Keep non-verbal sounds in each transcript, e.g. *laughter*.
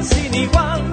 poderes sin igual.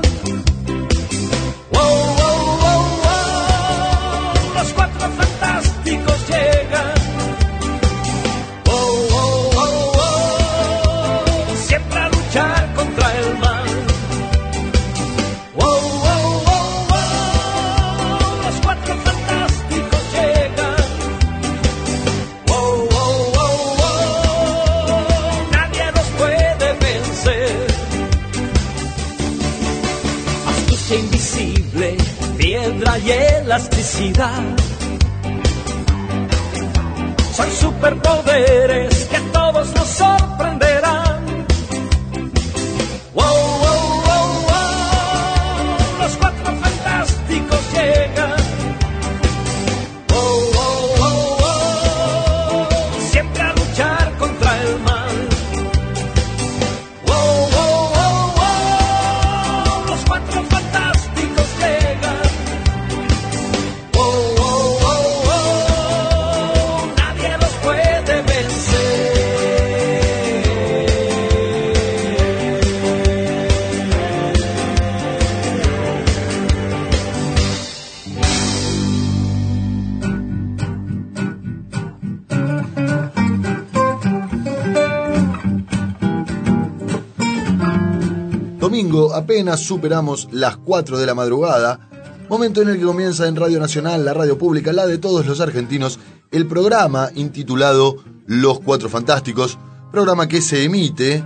Son superpoderes apenas superamos las 4 de la madrugada, momento en el que comienza en Radio Nacional, la radio pública, la de todos los argentinos, el programa intitulado Los Cuatro Fantásticos, programa que se emite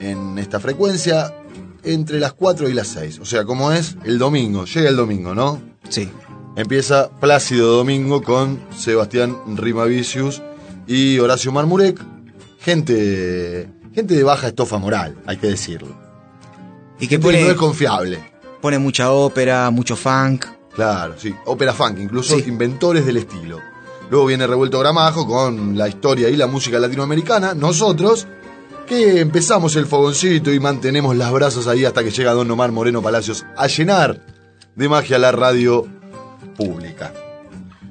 en esta frecuencia entre las 4 y las 6. O sea, como es el domingo, llega el domingo, ¿no? Sí. Empieza Plácido Domingo con Sebastián Rimavicius y Horacio Marmurek, gente, gente de baja estofa moral, hay que decirlo. Y que pone, no es confiable. pone mucha ópera, mucho funk. Claro, sí. Ópera funk, incluso Sí. inventores del estilo. Luego viene Revuelto Gramajo con la historia y la música latinoamericana. Nosotros, que empezamos el fogoncito y mantenemos las brazos ahí hasta que llega Don Omar Moreno Palacios a llenar de magia la radio pública.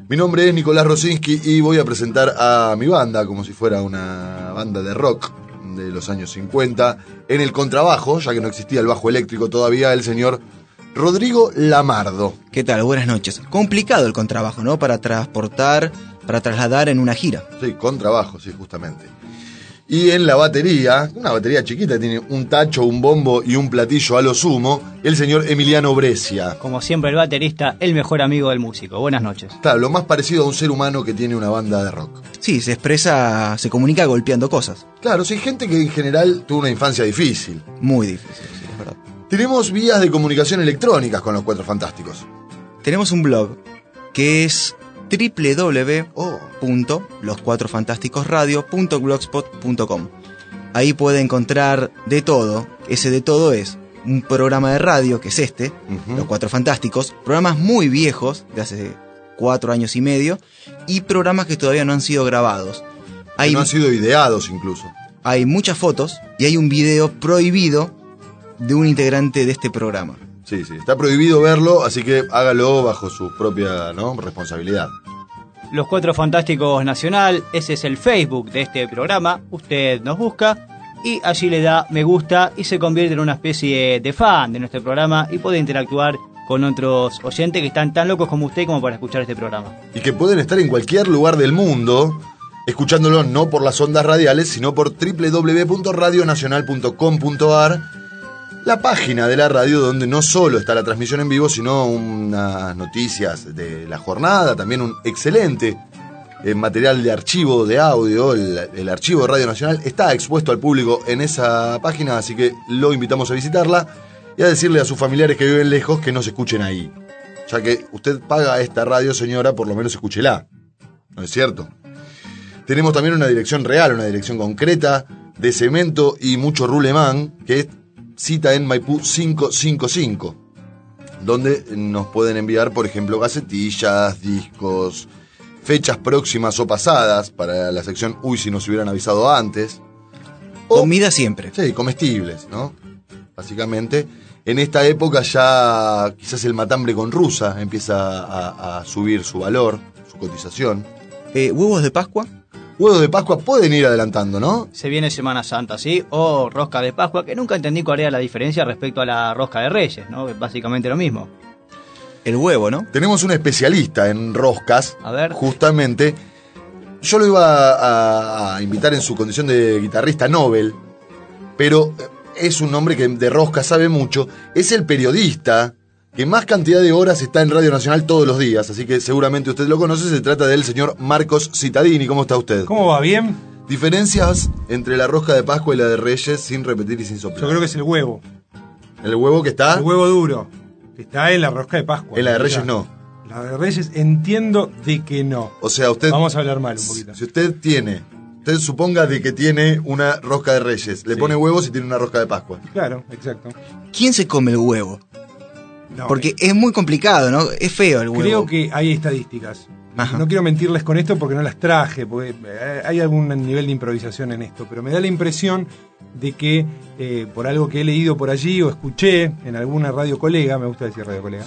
Mi nombre es Nicolás Rosinski y voy a presentar a mi banda como si fuera una banda de rock de los años 50. En el contrabajo, ya que no existía el bajo eléctrico todavía, el señor Rodrigo Lamardo. ¿Qué tal? Buenas noches. Complicado el contrabajo, ¿no? Para transportar, para trasladar en una gira. Sí, contrabajo, sí, justamente. Y en la batería, una batería chiquita, tiene un tacho, un bombo y un platillo a lo sumo, el señor Emiliano Brescia. Como siempre, el baterista, el mejor amigo del músico. Buenas noches. Claro, lo más parecido a un ser humano que tiene una banda de rock. Sí, se expresa, se comunica golpeando cosas. Claro, sí, gente que en general tuvo una infancia difícil. Muy difícil, sí, es verdad. Tenemos vías de comunicación electrónicas con los Cuatro Fantásticos. Tenemos un blog que es www.loscuatrofantásticosradio.blogspot.com. Ahí puede encontrar de todo. Ese de todo es un programa de radio, que es este. Los Cuatro Fantásticos, programas muy viejos, de hace cuatro años y medio, y programas que todavía no han sido grabados. Hay, no han sido ideados incluso. hay muchas fotos y hay un video prohibido de un integrante de este programa. Sí, sí, está prohibido verlo, así que hágalo bajo su propia ¿no? responsabilidad. Los Cuatro Fantásticos Nacional, ese es el Facebook de este programa. Usted nos busca y allí le da me gusta y se convierte en una especie de fan de nuestro programa y puede interactuar con otros oyentes que están tan locos como usted como para escuchar este programa. y que pueden estar en cualquier lugar del mundo escuchándolo no por las ondas radiales, sino por www.radionacional.com.ar, la página de la radio donde no solo está la transmisión en vivo, sino unas noticias de la jornada, también un excelente eh, material de archivo de audio, el, archivo de Radio Nacional está expuesto al público en esa página, así que lo invitamos a visitarla y a decirle a sus familiares que viven lejos que no se escuchen ahí. Ya que usted paga esta radio, señora, por lo menos escúchela. ¿No es cierto? Tenemos también una dirección real, una dirección concreta de cemento y mucho rulemán, que es cita en Maipú 555, donde nos pueden enviar, por ejemplo, gacetillas, discos, fechas próximas o pasadas para la sección Uy, si nos hubieran avisado antes. O- Comida siempre. Sí, comestibles, ¿no? Básicamente. En esta época ya quizás el matambre con rusa empieza a, a subir su valor, su cotización. Eh, ¿Huevos de Pascua? Huevos de Pascua pueden ir adelantando, ¿no? Se viene Semana Santa, ¿sí? O rosca de Pascua, que nunca entendí cuál era la diferencia respecto a la rosca de Reyes, ¿no? Básicamente lo mismo. El huevo, ¿no? Tenemos un especialista en roscas, A ver. justamente. Yo lo iba a, a invitar en su condición de guitarrista Nobel, pero es un hombre que de roscas sabe mucho. Es el periodista que más cantidad de horas está en Radio Nacional todos los días, así que seguramente usted lo conoce. Se trata del señor Marcos Citadini. ¿Cómo está usted? ¿Cómo va? ¿Bien? Diferencias entre la rosca de Pascua y la de Reyes sin repetir y sin soplar. Yo creo que es el huevo. El huevo que está El huevo duro. Que está en la rosca de Pascua. en la de Reyes no. La de Reyes entiendo de que no. O sea, usted Vamos a hablar mal un poquito. Si usted tiene, usted suponga de que tiene una rosca de reyes, le Sí. pone huevos y tiene una rosca de Pascua. Claro, exacto. ¿Quién se come el huevo? No, Porque es muy complicado, ¿no? Es feo el huevo. Creo que hay estadísticas. Ajá. No quiero mentirles con esto porque no las traje, porque eh, hay algún nivel de improvisación en esto, pero me da la impresión de que eh, por algo que he leído por allí o escuché en alguna radio colega, me gusta decir radio colega,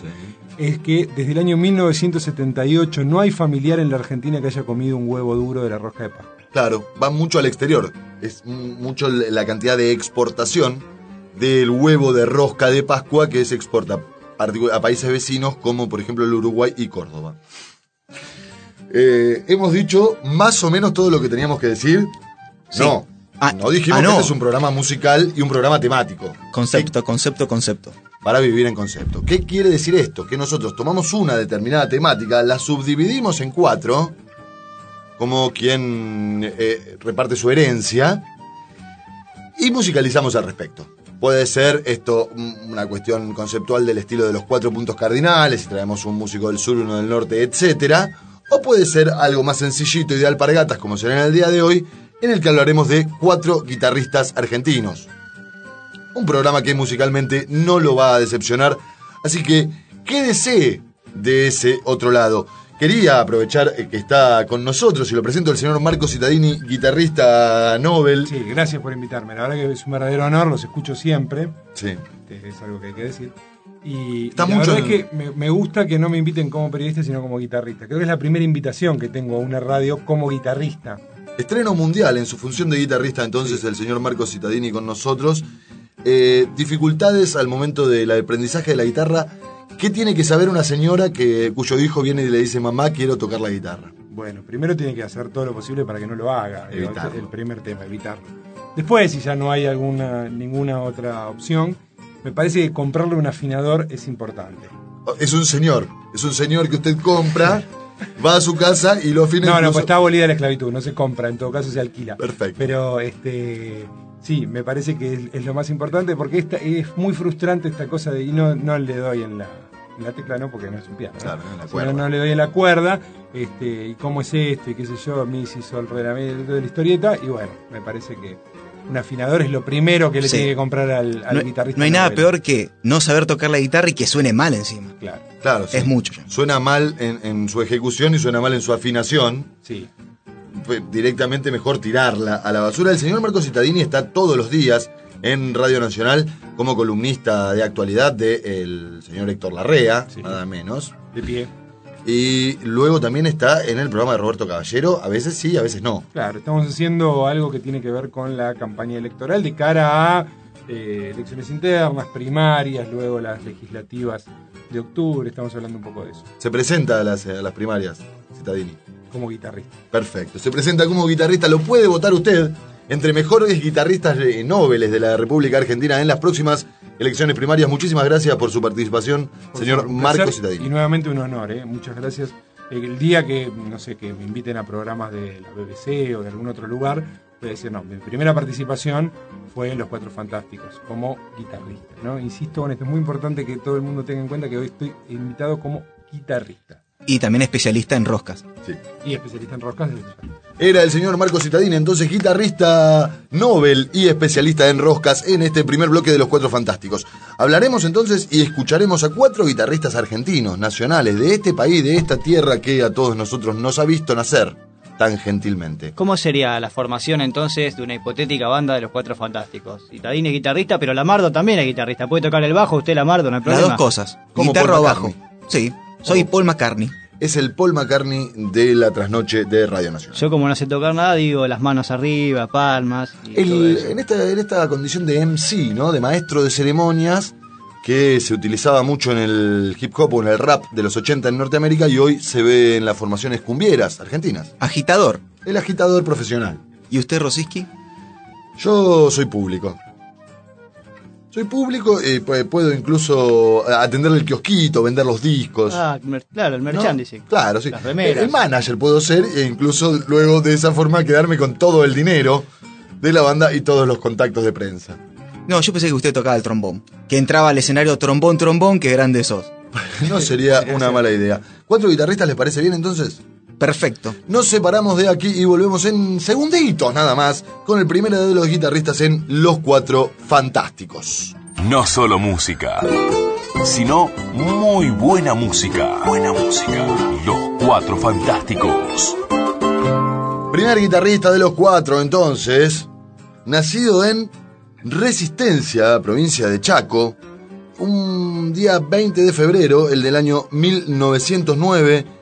es que desde el año 1978 no hay familiar en la Argentina que haya comido un huevo duro de la rosca de Pascua. Claro, va mucho al exterior. Es mucho la cantidad de exportación del huevo de rosca de Pascua que se exporta a países vecinos como por ejemplo el Uruguay y Córdoba. Eh, hemos dicho más o menos todo lo que teníamos que decir. Sí. No, Ah, no dijimos ah, no. que este es un programa musical y un programa temático. Concepto, concepto, concepto. para vivir en concepto. ¿Qué quiere decir esto? Que nosotros tomamos una determinada temática, la subdividimos en cuatro, como quien eh, reparte su herencia, y musicalizamos al respecto. Puede ser esto una cuestión conceptual del estilo de los cuatro puntos cardinales, si traemos un músico del sur, uno del norte, etc. O puede ser algo más sencillito, ideal para gatas, como será en el día de hoy, en el que hablaremos de cuatro guitarristas argentinos. Un programa que musicalmente no lo va a decepcionar. Así que quédese de ese otro lado. Quería aprovechar eh, que está con nosotros y lo presento el señor Marco Cittadini, guitarrista Nobel. Sí, gracias por invitarme. La verdad que es un verdadero honor, los escucho siempre. Sí. Este, es algo que hay que decir. Y, Está y la mucho verdad en- es que me, me gusta que no me inviten como periodista, sino como guitarrista. Creo que es la primera invitación que tengo a una radio como guitarrista. Estreno mundial en su función de guitarrista, entonces el señor Marco Cittadini con nosotros. Eh, dificultades al momento del aprendizaje de la guitarra. ¿Qué tiene que saber una señora que, cuyo hijo viene y le dice, mamá, quiero tocar la guitarra? Bueno, primero tiene que hacer todo lo posible para que no lo haga. Evitarlo. El primer tema, evitarlo. Después, si ya no hay alguna ninguna otra opción, me parece que comprarle un afinador es importante. Es un señor, es un señor que usted compra, *laughs* va a su casa y lo afina No, no, incluso- pues está abolida la esclavitud, no se compra, en todo caso se alquila. Perfecto. Pero este sí, me parece que es, es lo más importante porque esta, es muy frustrante esta cosa de y no, no le doy en la, la tecla, no, porque no es un piano. ¿no? Claro, no le doy en la cuerda, este, y cómo es esto, y qué sé yo, mi, si, sol, re, la, mi, de la historieta, y bueno, me parece que un afinador es lo primero que le Sí. tiene que comprar al, al No, guitarrista. no hay nada peor que no saber tocar la guitarra y que suene mal encima. Claro, Claro, sí. Es mucho ya. Suena mal en, en su ejecución y suena mal en su afinación. sí. Directamente mejor tirarla a la basura. El señor Marco Cittadini está todos los días en Radio Nacional como columnista de actualidad del señor Héctor Larrea, Sí. nada menos. De pie. Y luego también está en el programa de Roberto Caballero, a veces sí, a veces no. Claro, estamos haciendo algo que tiene que ver con la campaña electoral de cara a eh, elecciones internas, primarias, luego las legislativas de octubre, estamos hablando un poco de eso, Se presenta a las, a las primarias, Cittadini. como guitarrista. Perfecto. Se presenta como guitarrista. Lo puede votar usted entre mejores guitarristas nobles de la República Argentina en las próximas elecciones primarias. Muchísimas gracias por su participación, Por señor un Marco. Y nuevamente un honor, ¿eh? muchas gracias. El día que, no sé, que me inviten a programas de la BBC o de algún otro lugar, voy a decir, no, mi primera participación fue en Los Cuatro Fantásticos, como guitarrista. ¿no? Insisto con esto, es muy importante que todo el mundo tenga en cuenta que hoy estoy invitado como guitarrista. Y también especialista en roscas. Sí. Y especialista en roscas. Era el señor Marco Citadini, entonces guitarrista Nobel y especialista en roscas en este primer bloque de los Cuatro Fantásticos. Hablaremos entonces y escucharemos a cuatro guitarristas argentinos, nacionales, de este país, de esta tierra que a todos nosotros nos ha visto nacer tan gentilmente. ¿Cómo sería la formación entonces de una hipotética banda de los Cuatro Fantásticos? Citadini es guitarrista, pero Lamardo también es guitarrista. Puede tocar el bajo, usted Lamardo, no hay Las problema. dos cosas. Como Guitarra o bajo. Sí, soy Paul McCartney. Es el Paul McCartney de la trasnoche de Radio Nacional. Yo como no sé tocar nada, digo las manos arriba, palmas y todo El- eso. en, esta, en esta condición de MC, ¿no? De maestro de ceremonias, que se utilizaba mucho en el hip hop o en el rap de los 80 en Norteamérica y hoy se ve en las formaciones cumbieras argentinas. Agitador. El agitador profesional. ¿Y usted, Rosiski? Yo soy público. Soy público y pu- puedo incluso atender el kiosquito, vender los discos. Ah, claro, el ¿no? merchandising. Claro, sí. Las remeras. El manager puedo ser e incluso luego de esa forma quedarme con todo el dinero de la banda y todos los contactos de prensa. No, yo pensé que usted tocaba el trombón. Que entraba al escenario trombón, trombón, que grande sos. No sería *laughs* una mala idea. ¿Cuatro guitarristas les parece bien entonces? Perfecto. Nos separamos de aquí y volvemos en segunditos nada más con el primero de los guitarristas en Los Cuatro Fantásticos. No solo música, sino muy buena música. Buena música. Los Cuatro Fantásticos. Primer guitarrista de los cuatro entonces, nacido en Resistencia, provincia de Chaco, un día 20 de febrero, el del año 1909,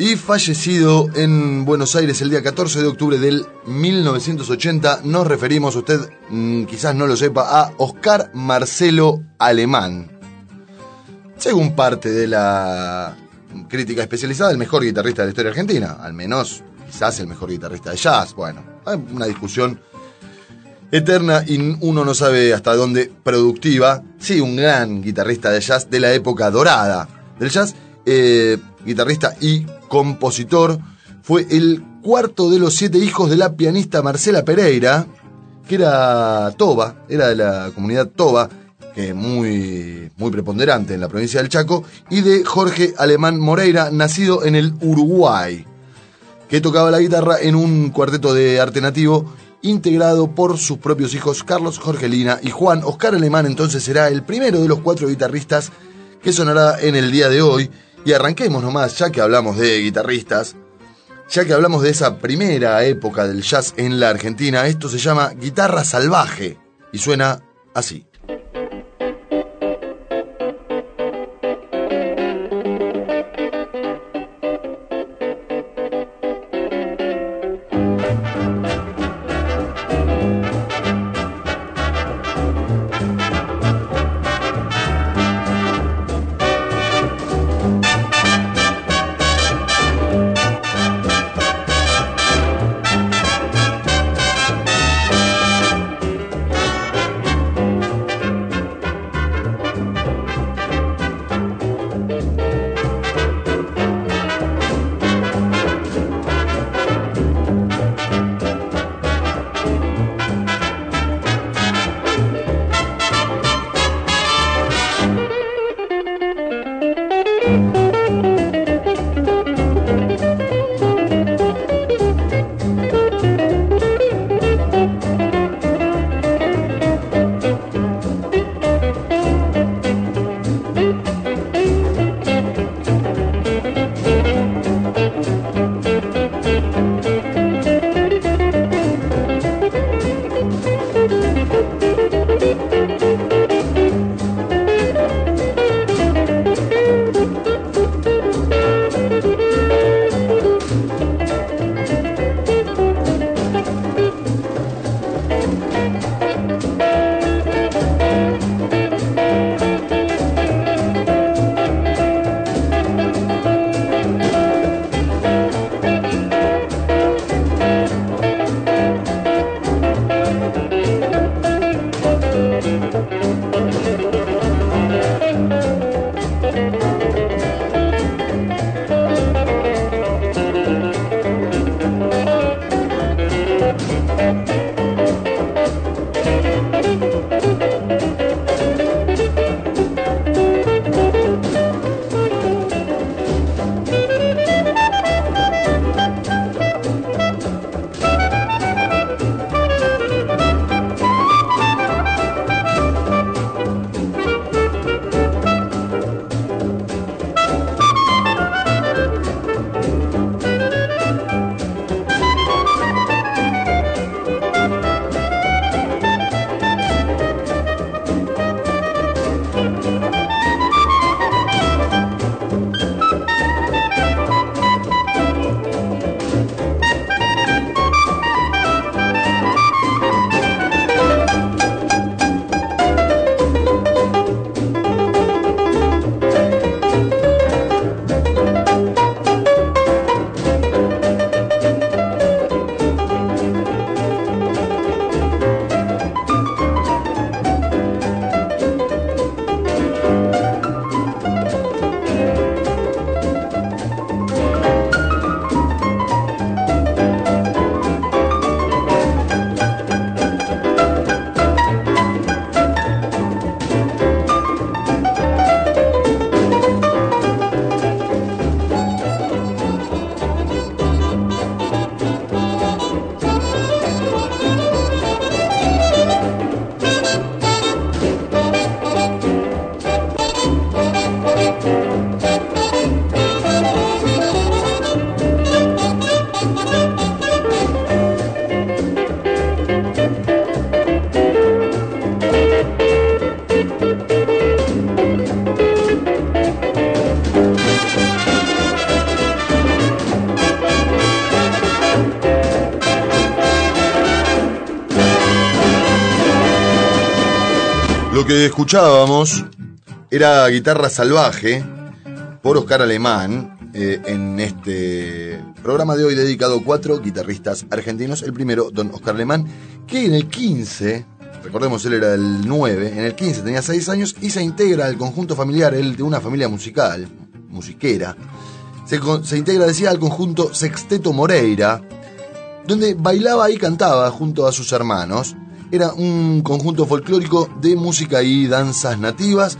y fallecido en Buenos Aires el día 14 de octubre del 1980, nos referimos, usted mm, quizás no lo sepa, a Oscar Marcelo Alemán. Según parte de la crítica especializada, el mejor guitarrista de la historia argentina, al menos quizás el mejor guitarrista de jazz. Bueno, hay una discusión eterna y uno no sabe hasta dónde productiva. Sí, un gran guitarrista de jazz de la época dorada del jazz, eh, guitarrista y compositor. Fue el cuarto de los siete hijos de la pianista Marcela Pereira, que era Toba, era de la comunidad Toba, que muy, muy preponderante en la provincia del Chaco, y de Jorge Alemán Moreira, nacido en el Uruguay que tocaba la guitarra en un cuarteto de arte nativo integrado por sus propios hijos Carlos, Jorgelina y Juan. Oscar Alemán entonces será el primero de los cuatro guitarristas que sonará en el día de hoy. Y arranquemos nomás, ya que hablamos de guitarristas, ya que hablamos de esa primera época del jazz en la Argentina, esto se llama guitarra salvaje y suena así. Que escuchábamos era Guitarra Salvaje por Oscar Alemán eh, en este programa de hoy dedicado a cuatro guitarristas argentinos. El primero, don Oscar Alemán, que en el 15, recordemos él era el 9, en el 15 tenía 6 años y se integra al conjunto familiar, él de una familia musical, musiquera. Se, se integra, decía, al conjunto Sexteto Moreira, donde bailaba y cantaba junto a sus hermanos. Era un conjunto folclórico de música y danzas nativas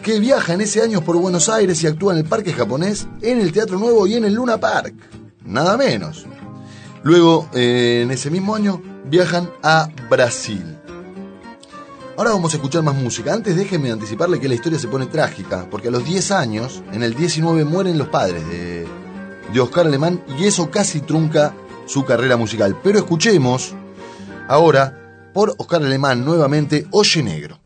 que viaja en ese año por Buenos Aires y actúa en el Parque Japonés, en el Teatro Nuevo y en el Luna Park. Nada menos. Luego, eh, en ese mismo año, viajan a Brasil. Ahora vamos a escuchar más música. Antes déjenme anticiparle que la historia se pone trágica, porque a los 10 años, en el 19, mueren los padres de, de Oscar Alemán y eso casi trunca su carrera musical. Pero escuchemos ahora por Oscar Alemán nuevamente Oye Negro.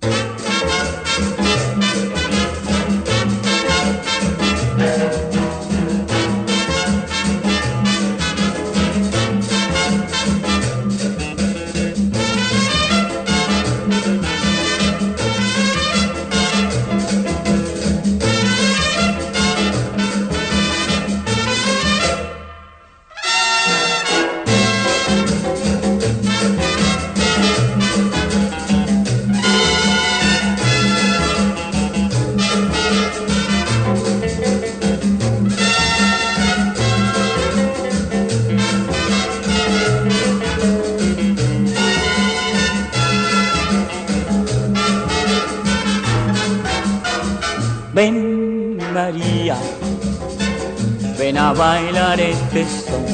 A bailar este son.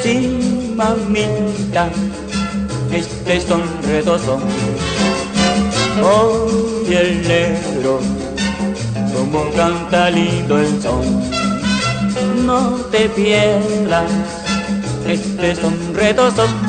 Sí, mamita, este son retozón. Hoy el negro, como canta lindo el son. No te pierdas, este son retozón.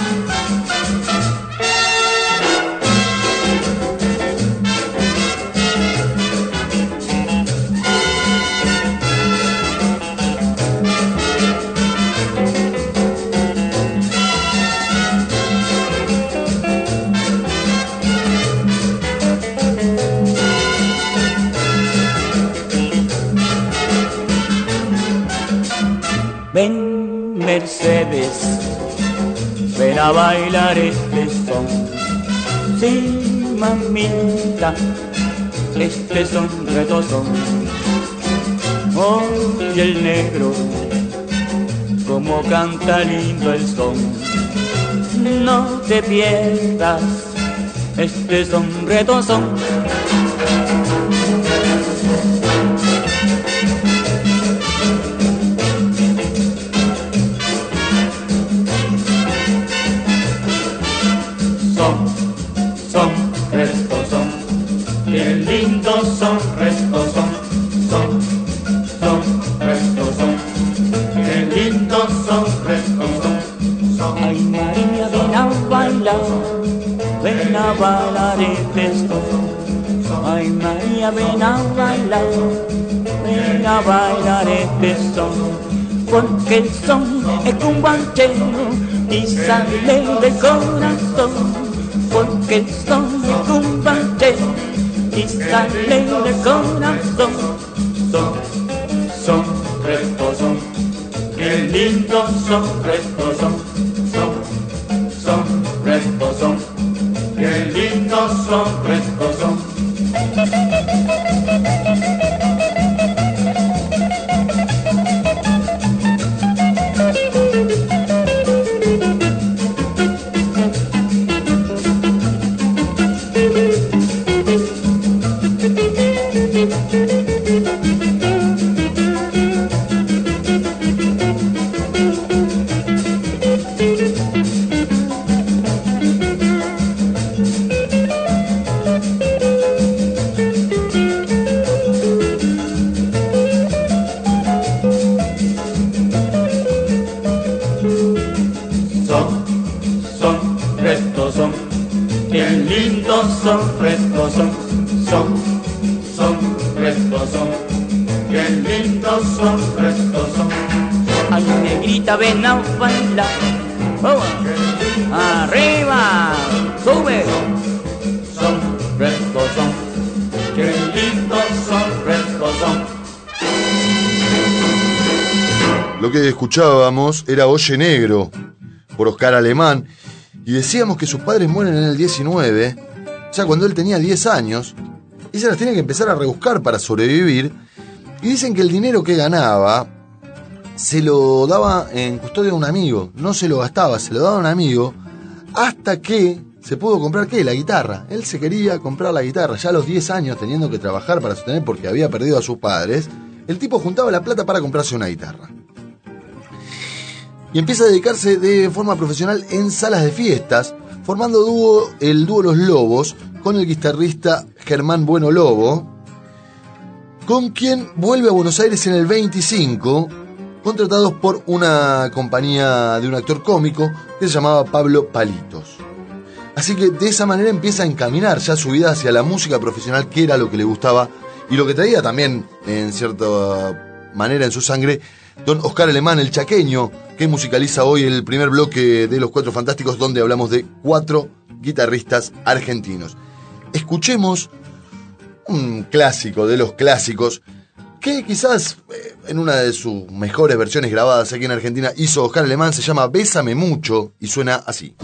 A bailar este son. Sí, mamita, este son retozón. Hoy el negro, como canta lindo el son. No te pierdas, este son retozón. Ven a bailar, ven a bailar este son. Porque el son es un banchero y sale del corazón porque el son es un banchero y sale del corazón. Son, son, restos son, qué lindos son, restos son, son, son, restos son, qué lindos son, restos era Oye Negro, por Oscar Alemán, y decíamos que sus padres mueren en el 19, o sea, cuando él tenía 10 años, se las tiene que empezar a rebuscar para sobrevivir, y dicen que el dinero que ganaba se lo daba en custodia de un amigo, no se lo gastaba, se lo daba a un amigo, hasta que se pudo comprar qué, la guitarra. Él se quería comprar la guitarra, ya a los 10 años teniendo que trabajar para sostener porque había perdido a sus padres, el tipo juntaba la plata para comprarse una guitarra. Y empieza a dedicarse de forma profesional en salas de fiestas, formando dúo, el dúo Los Lobos con el guitarrista Germán Bueno Lobo, con quien vuelve a Buenos Aires en el 25, contratados por una compañía de un actor cómico que se llamaba Pablo Palitos. Así que de esa manera empieza a encaminar ya su vida hacia la música profesional, que era lo que le gustaba y lo que traía también, en cierta manera, en su sangre, don Oscar Alemán, el chaqueño, que musicaliza hoy el primer bloque de Los Cuatro Fantásticos, donde hablamos de cuatro guitarristas argentinos. Escuchemos un clásico de los clásicos, que quizás eh, en una de sus mejores versiones grabadas aquí en Argentina hizo Oscar Alemán, se llama Bésame mucho y suena así.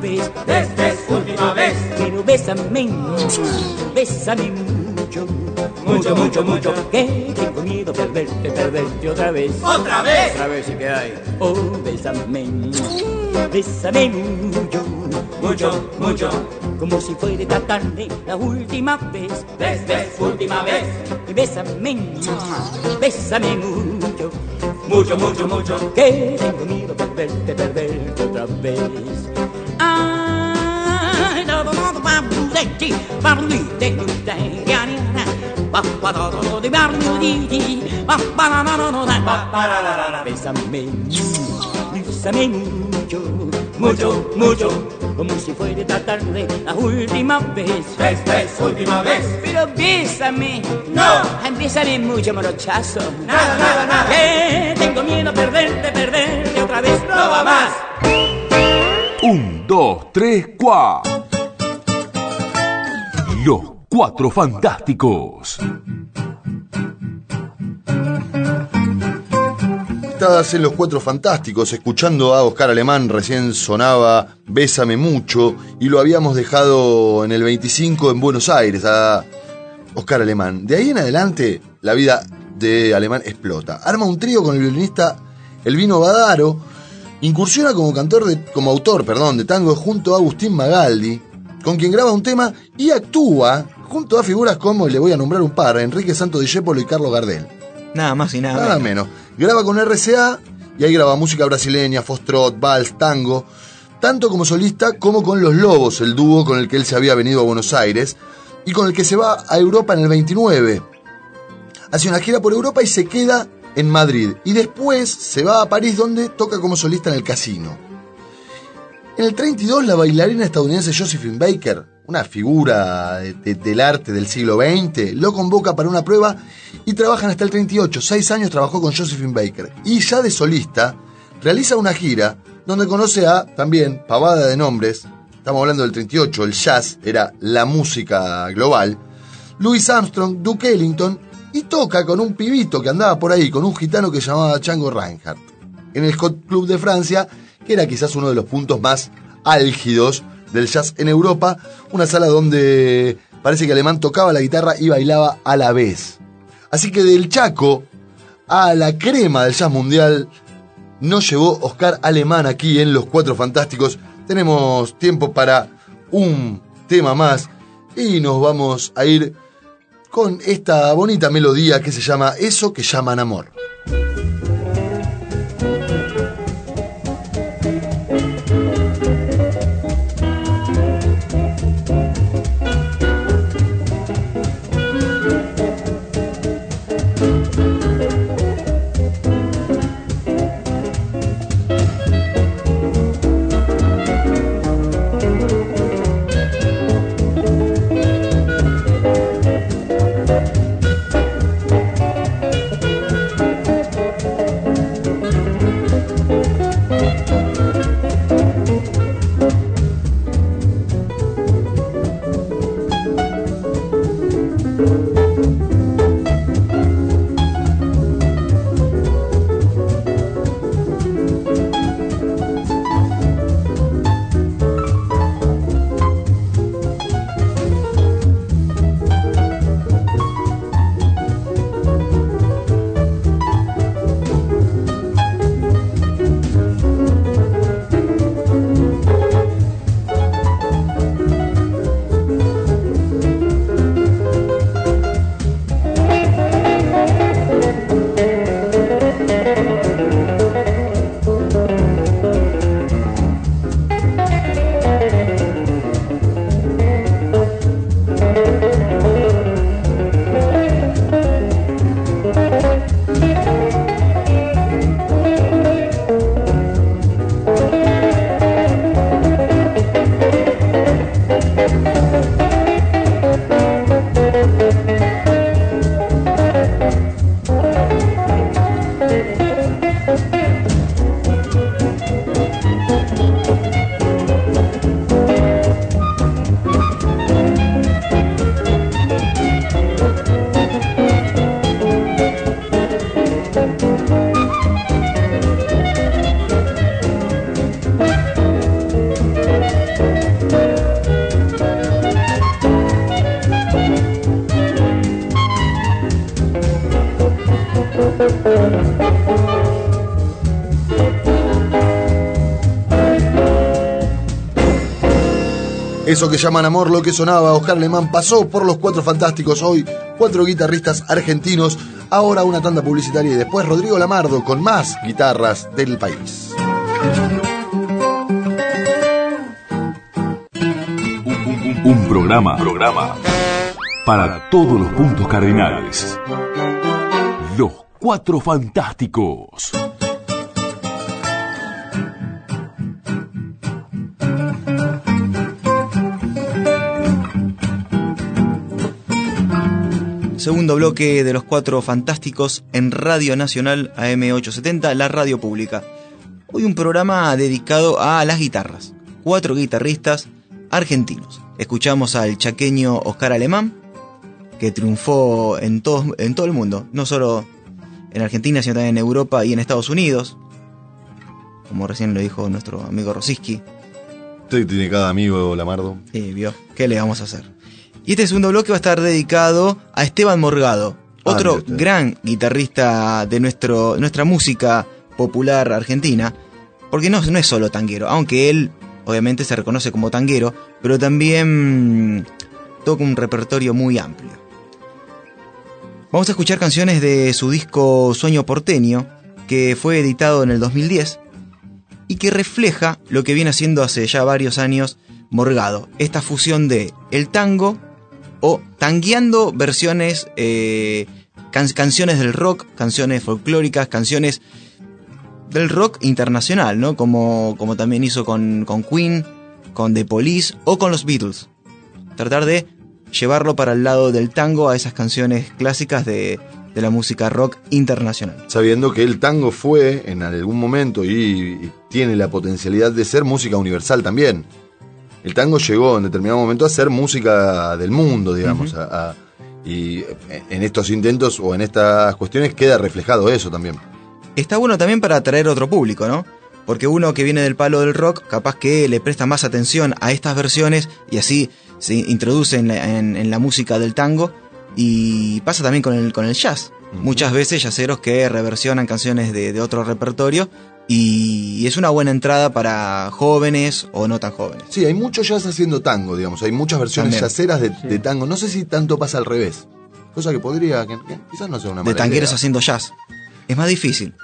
Vez. Esta es última vez. Pero bésame, bésame mucho, mucho, mucho, mucho, que tengo miedo de perderte, perderte otra vez. ¡Otra vez! Otra vez, ¿y qué hay? Oh, bésame, bésame mucho, mucho, mucho, como si fuera esta tarde la última vez. Es última vez. Y bésame, bésame mucho, Mucho, mucho, mucho. que tengo miedo de perderte, perderte otra vez. De de di, la, la, la, la. Bésame, bésame mucho, mucho, mucho, como si fuera esta tarde la última vez. Esta es última vez. Pero bésame, No. Bésame mucho, morochazo. Nada, nada, nada. Que tengo miedo a perderte, perderte otra vez. No va más. Un, dos, tres, cuá. Los cuatro fantásticos. Estás en Los Cuatro Fantásticos, escuchando a Oscar Alemán, recién sonaba Bésame Mucho, y lo habíamos dejado en el 25 en Buenos Aires, a Oscar Alemán. De ahí en adelante, la vida de Alemán explota. Arma un trío con el violinista Elvino Badaro, incursiona como cantor de, como autor, perdón, de tango junto a Agustín Magaldi, con quien graba un tema y actúa junto a figuras como, le voy a nombrar un par, Enrique Santo Discépolo y Carlos Gardel. Nada más y nada, Nada menos. menos. Graba con RCA y ahí graba música brasileña, foxtrot, vals, tango, tanto como solista como con Los Lobos, el dúo con el que él se había venido a Buenos Aires y con el que se va a Europa en el 29. Hace una gira por Europa y se queda en Madrid y después se va a París donde toca como solista en el casino. En el 32 la bailarina estadounidense Josephine Baker, una figura de- de- del arte del siglo XX, lo convoca para una prueba y trabajan hasta el 38. Seis años trabajó con Josephine Baker. Y ya de solista, realiza una gira donde conoce a, también, pavada de nombres, estamos hablando del 38, el jazz era la música global, Louis Armstrong, Duke Ellington, y toca con un pibito que andaba por ahí, con un gitano que se llamaba Django Reinhardt, en el Hot Club de Francia, que era quizás uno de los puntos más álgidos del jazz en Europa, una sala donde parece que Alemán tocaba la guitarra y bailaba a la vez. Así que del Chaco a la crema del jazz mundial nos llevó Oscar Alemán aquí en Los Cuatro Fantásticos. Tenemos tiempo para un tema más y nos vamos a ir con esta bonita melodía que se llama Eso que llaman amor. Eso que llaman amor, lo que sonaba, Oscar Alemán pasó por los cuatro fantásticos hoy, cuatro guitarristas argentinos, ahora una tanda publicitaria y después Rodrigo Lamardo con más guitarras del país. Un programa, programa para todos los puntos cardinales. Los cuatro fantásticos. Segundo bloque de los cuatro fantásticos en Radio Nacional AM870, la radio pública. Hoy un programa dedicado a las guitarras. Cuatro guitarristas argentinos. Escuchamos al chaqueño Oscar Alemán, que triunfó en todo, en todo el mundo, no solo en Argentina, sino también en Europa y en Estados Unidos. Como recién lo dijo nuestro amigo Rosiski. Usted tiene cada amigo, Lamardo. Sí, vio. ¿Qué le vamos a hacer? Y este segundo bloque va a estar dedicado a Esteban Morgado, otro mire usted. gran guitarrista de nuestro, nuestra música popular argentina, porque no, no es solo tanguero, aunque él obviamente se reconoce como tanguero, pero también toca un repertorio muy amplio. Vamos a escuchar canciones de su disco Sueño Porteño, que fue editado en el 2010 y que refleja lo que viene haciendo hace ya varios años Morgado, esta fusión de el tango o tangueando versiones, eh, can- canciones del rock, canciones folclóricas, canciones del rock internacional, ¿no? Como, como también hizo con, con Queen, con The Police o con los Beatles. Tratar de llevarlo para el lado del tango a esas canciones clásicas de, de la música rock internacional. Sabiendo que el tango fue en algún momento y tiene la potencialidad de ser música universal también. El tango llegó en determinado momento a ser música del mundo, digamos. a- a- y en estos intentos o en estas cuestiones queda reflejado eso también. está bueno también para atraer otro público, ¿no? Porque uno que viene del palo del rock, capaz que le presta más atención a estas versiones y así se introduce en la, en- en la música del tango y pasa también con el, con el jazz. Muchas veces jazzeros que reversionan canciones de, de otro repertorio y es una buena entrada para jóvenes o no tan jóvenes. Sí, hay mucho jazz haciendo tango, digamos. Hay muchas versiones También. jazzeras de, de tango. No sé si tanto pasa al revés. Cosa que podría, que- que quizás no sea una De mala tangueros idea. haciendo jazz. Es más difícil,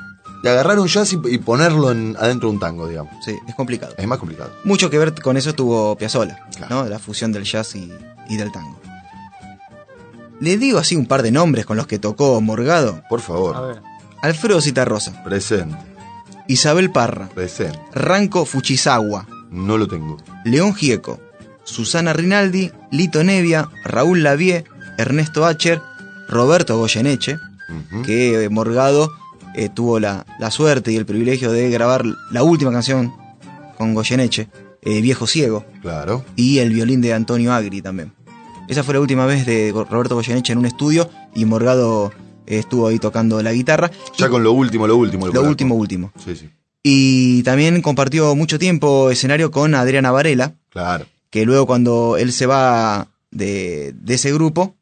De agarrar un jazz y, y ponerlo en- adentro de un tango, digamos. sí, es complicado. Es más complicado. Mucho que ver con eso tuvo Piazzolla, Claro. ¿no? La fusión del jazz y, y del tango. Le digo así un par de nombres con los que tocó Morgado. Por favor. A ver. Alfredo Citarrosa, Presente. Isabel Parra. Ranco Fuchizawa, No lo tengo. León Gieco, Susana Rinaldi, Lito Nevia, Raúl Lavie, Ernesto Acher, Roberto Goyeneche, que eh, Morgado eh, tuvo la, la suerte y el privilegio de grabar la última canción con Goyeneche, eh, Viejo Ciego, Claro. y el violín de Antonio Agri también. Esa fue la última vez de Roberto Goyeneche en un estudio y Morgado estuvo ahí tocando la guitarra. Ya con lo último, lo último. Lo polaco. último, último. Sí, sí. Y también compartió mucho tiempo escenario con Adriana Varela, Claro. que luego cuando él se va de, de ese grupo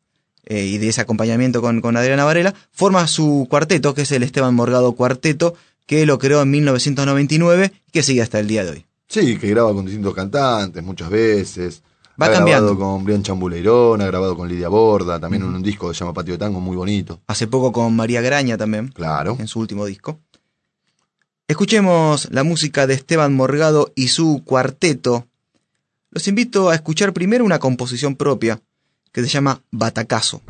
eh, y de ese acompañamiento con, con Adriana Varela, forma su cuarteto, que es el Esteban Morgado Cuarteto, que lo creó en 1999 y que sigue hasta el día de hoy. Sí, que graba con distintos cantantes muchas veces. Va ha cambiando. grabado con Brian Chambuleirón, ha grabado con Lidia Borda, también en un disco que se llama Patio de Tango, muy bonito. Hace poco con María Graña también, Claro. en su último disco. Escuchemos la música de Esteban Morgado y su cuarteto. Los invito a escuchar primero una composición propia que se llama Batacazo.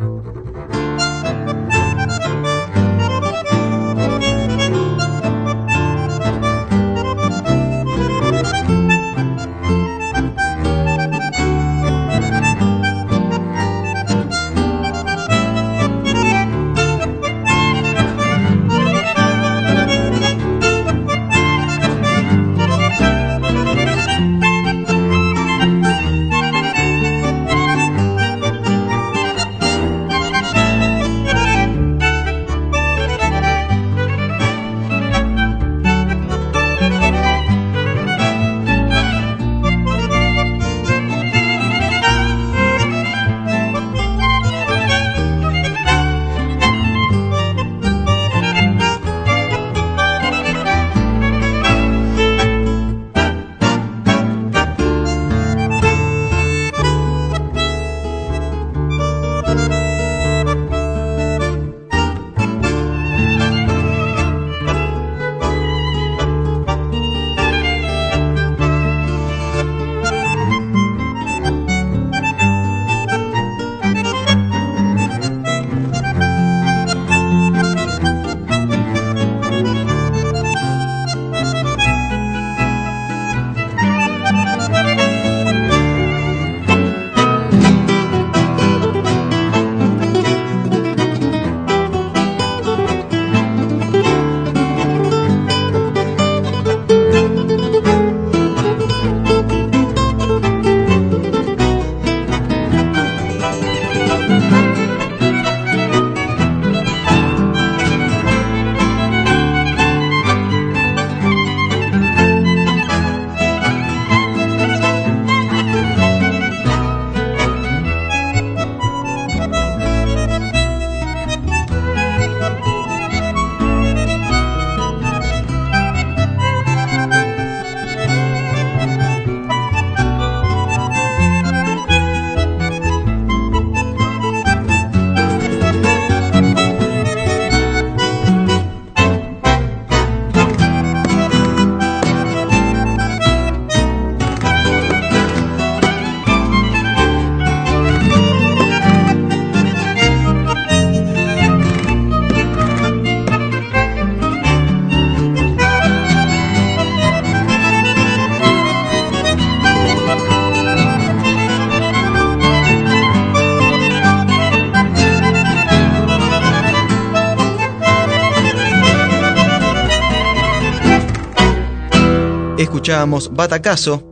Escuchábamos Batacazo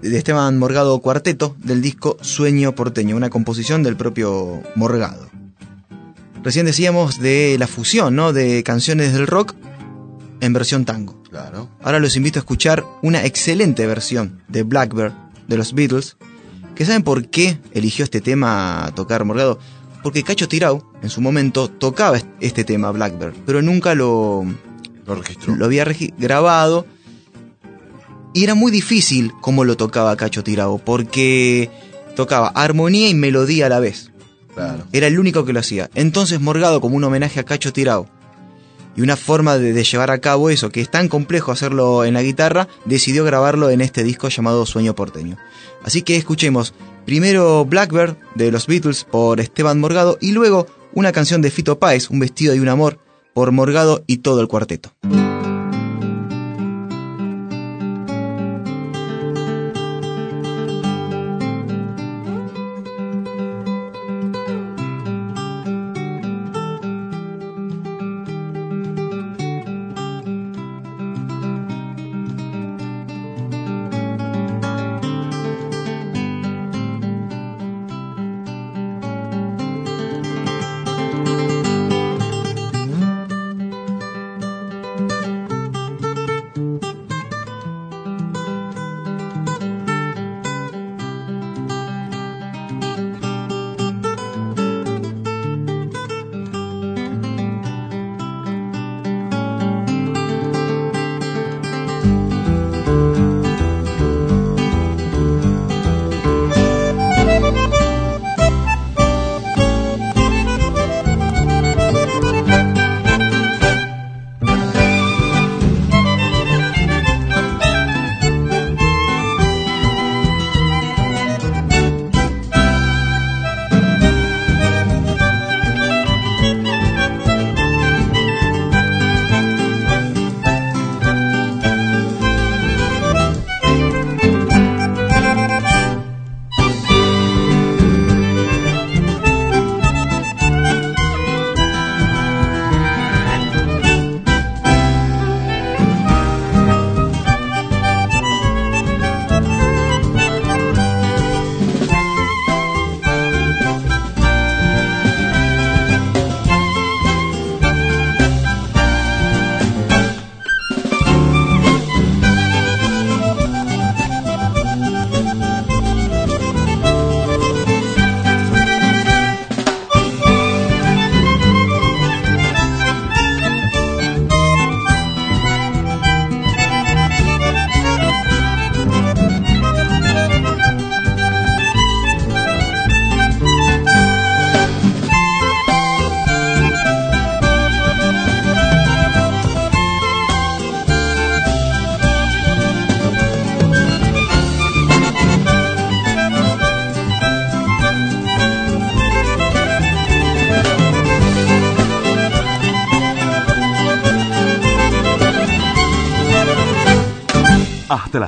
de Esteban Morgado Cuarteto del disco Sueño Porteño, una composición del propio Morgado. Recién decíamos de la fusión, ¿no? De canciones del rock en versión tango. Claro. Ahora los invito a escuchar una excelente versión de Blackbird de los Beatles ¿Que saben por qué eligió este tema a tocar Morgado? Porque Cacho Tirau, en su momento, tocaba est- este tema, Blackbird, pero nunca lo, Lo registró. lo había grabado. Y era muy difícil cómo lo tocaba Cacho Tirao, porque tocaba armonía y melodía a la vez. Claro. Era el único que lo hacía. Entonces Morgado, como un homenaje a Cacho Tirao, y una forma de, de llevar a cabo eso, que es tan complejo hacerlo en la guitarra, decidió grabarlo en este disco llamado Sueño Porteño. Así que escuchemos primero Blackbird de los Beatles por Esteban Morgado y luego una canción de Fito Páez, Un vestido y un amor, por Morgado y todo el cuarteto.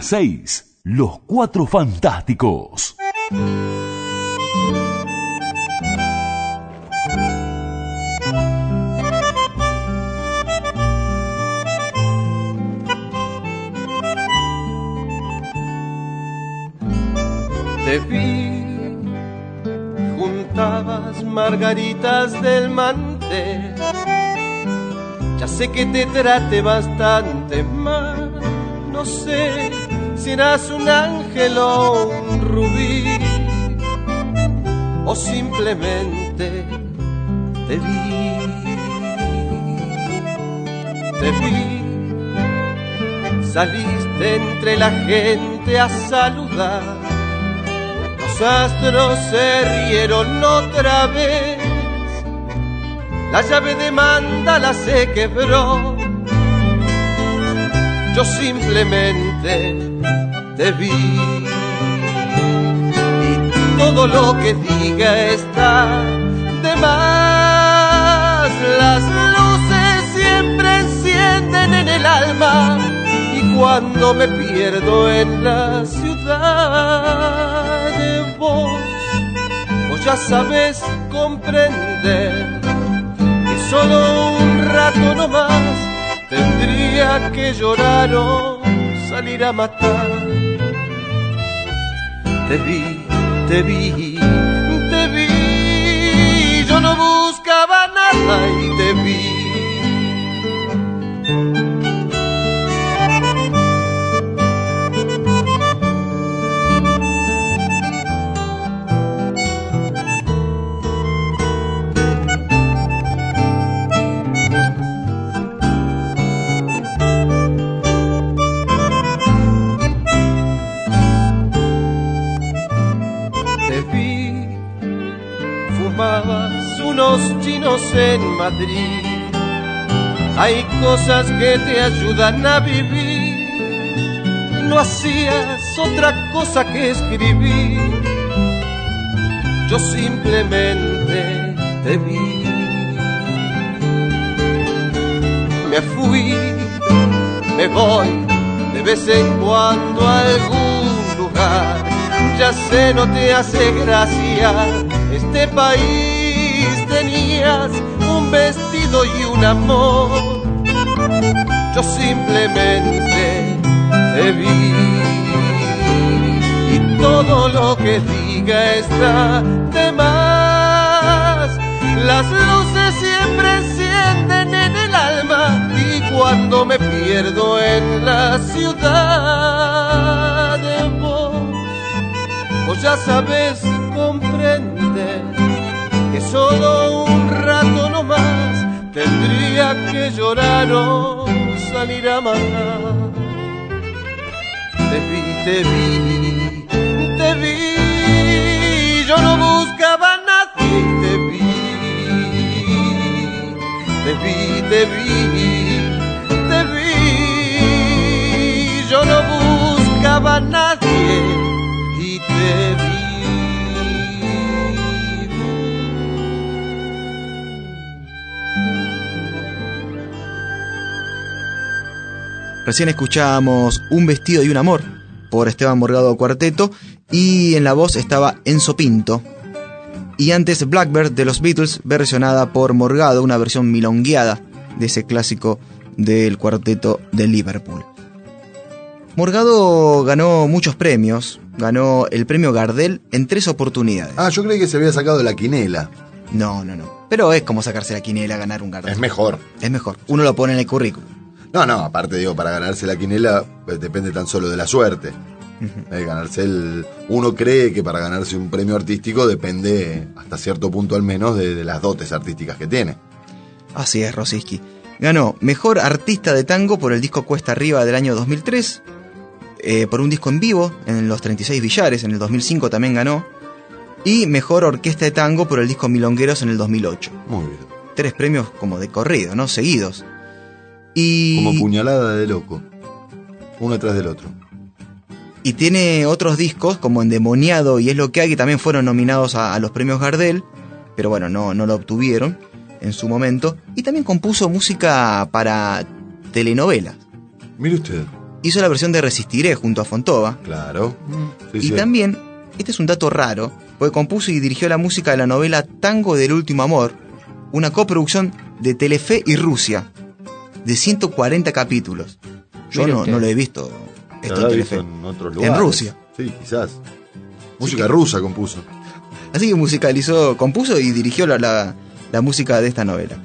Las 6, los cuatro fantásticos. Te vi, juntabas margaritas del mantel. Ya sé que te trate bastante mal, no sé si eras un ángel o un rubí, o simplemente te vi. Te vi, saliste entre la gente a saludar. Los astros se rieron otra vez. La llave de mandala se quebró. Yo simplemente te vi. Y todo lo que diga está de más. Las luces siempre encienden en el alma. Y cuando me pierdo en la ciudad de vos, vos ya sabes comprender que solo un rato nomás tendría que llorar o salir a matar. Te vi, te vi, te vi, yo no buscaba nada y en Madrid. Hay cosas que te ayudan a vivir. No hacías otra cosa que escribir. Yo simplemente te vi. Me fui, me voy de vez en cuando a algún lugar. Ya sé, no te hace gracia. Este país tenías un vestido y un amor. Yo simplemente te vi. Y todo lo que diga está de más. Las luces siempre encienden en el alma y cuando me pierdo en la ciudad de vos, vos ya sabes solo un rato no más tendría que llorar o salir a matar. Te vi, te vi, te vi, yo no buscaba nadie y te vi, te vi, te vi, te vi, yo no buscaba nadie Recién escuchábamos Un vestido y un amor por Esteban Morgado Cuarteto y en la voz estaba Enzo Pinto. Y antes Blackbird de los Beatles versionada por Morgado, una versión milongueada de ese clásico del cuarteto de Liverpool. Morgado ganó muchos premios, ganó el premio Gardel en tres oportunidades. Ah, yo creí que se había sacado la quinela. No, no, no. Pero es como sacarse la quinela, ganar un Gardel. Es mejor. Es mejor. Uno lo pone en el currículum. No, no, aparte digo, para ganarse la quinela pues, depende tan solo de la suerte. Eh, ganarse el, uno cree que para ganarse un premio artístico depende hasta cierto punto al menos de, de las dotes artísticas que tiene. Así es, Rosiski. Ganó Mejor Artista de Tango por el disco Cuesta Arriba del año 2003, eh, por un disco en vivo en los 36 Villares, en el 2005 también ganó, y Mejor Orquesta de Tango por el disco Milongueros en el 2008. Muy bien. Tres premios como de corrido, ¿no? Seguidos. Y, Como puñalada de loco. Uno detrás del otro. y tiene otros discos como Endemoniado y Es lo que hay, que también fueron nominados a, a los premios Gardel, pero bueno, no, no lo obtuvieron en su momento. Y también compuso música para telenovelas. Mire usted. Hizo la versión de Resistiré junto a Fontova. Claro. Sí, y sí. también, este es un dato raro, porque compuso y dirigió la música de la novela Tango del Último Amor, una coproducción de Telefe y Rusia, de 140 capítulos. Yo no, no lo he visto ¿Se esto en visto en otros En lugares? Rusia. Sí, quizás. Música rusa compuso. Así que musicalizó, compuso y dirigió la, la- la música de esta novela.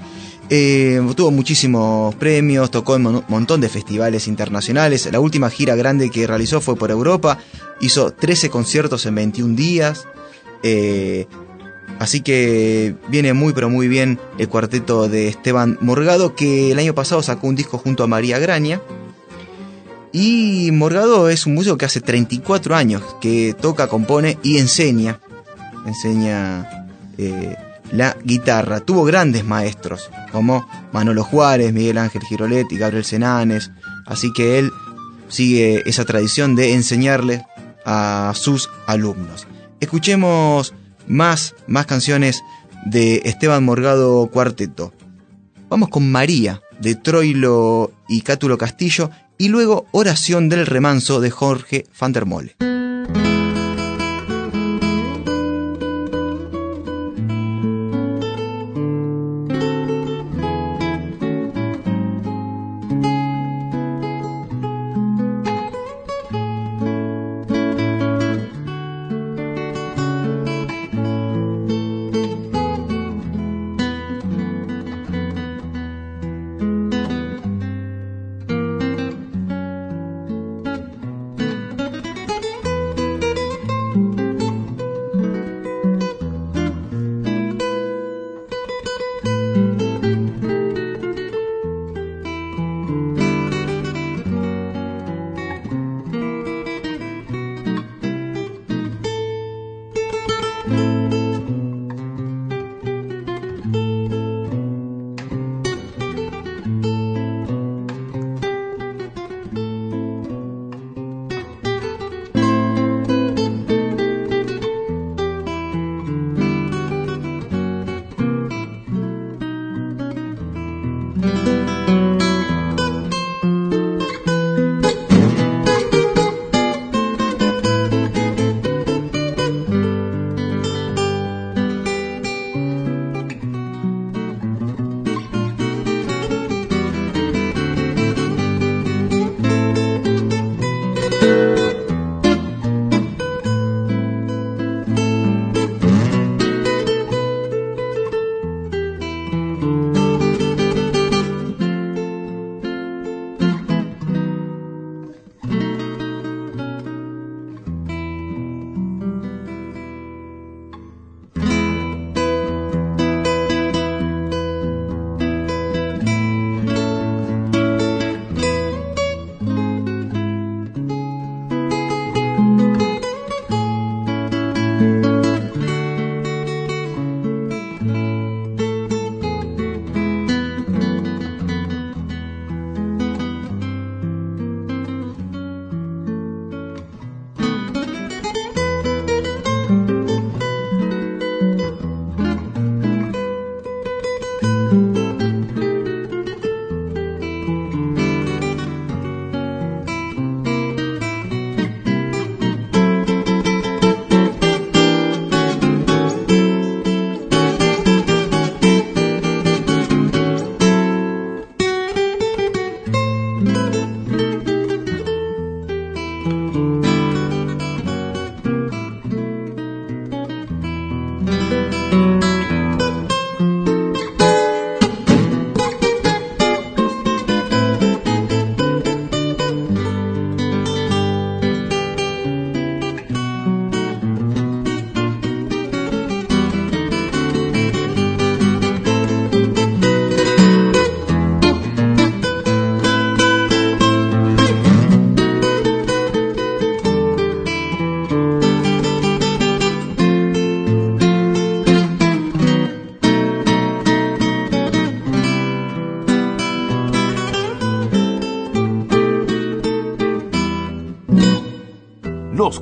Eh, tuvo muchísimos premios, tocó en un montón de festivales internacionales. La última gira grande que realizó fue por Europa. Hizo 13 conciertos en 21 días. Eh, así que viene muy pero muy bien el cuarteto de Esteban Morgado, que el año pasado sacó un disco junto a María Graña. Y Morgado es un músico que hace 34 años que toca, compone y enseña. Enseña eh, la guitarra. Tuvo grandes maestros como Manolo Juárez, Miguel Ángel Girolet y Gabriel Senanes. Así que él sigue esa tradición de enseñarle a sus alumnos. Escuchemos más, más canciones de Esteban Morgado Cuarteto. Vamos con María de Troilo y Cátulo Castillo y luego Oración del Remanso de Jorge van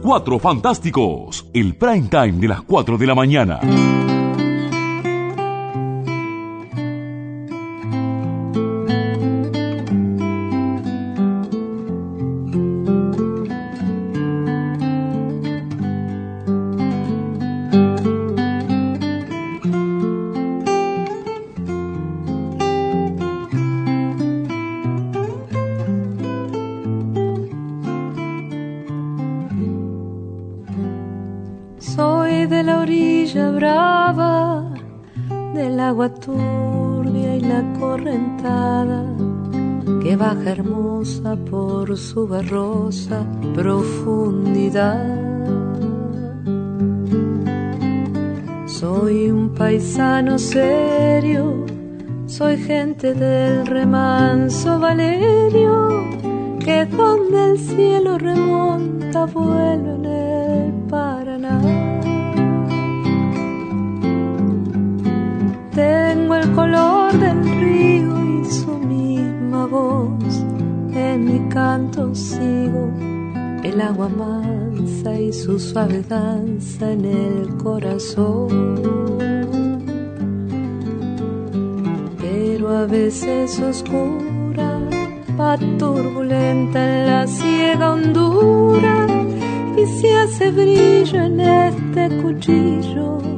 Cuatro Fantásticos, el prime time de las cuatro de la mañana. su barrosa profundidad. Soy un paisano serio, soy gente del remanso valer canto sigo el agua mansa y su suave danza en el corazón. Pero a veces oscura, va turbulenta en la ciega hondura y se hace brillo en este cuchillo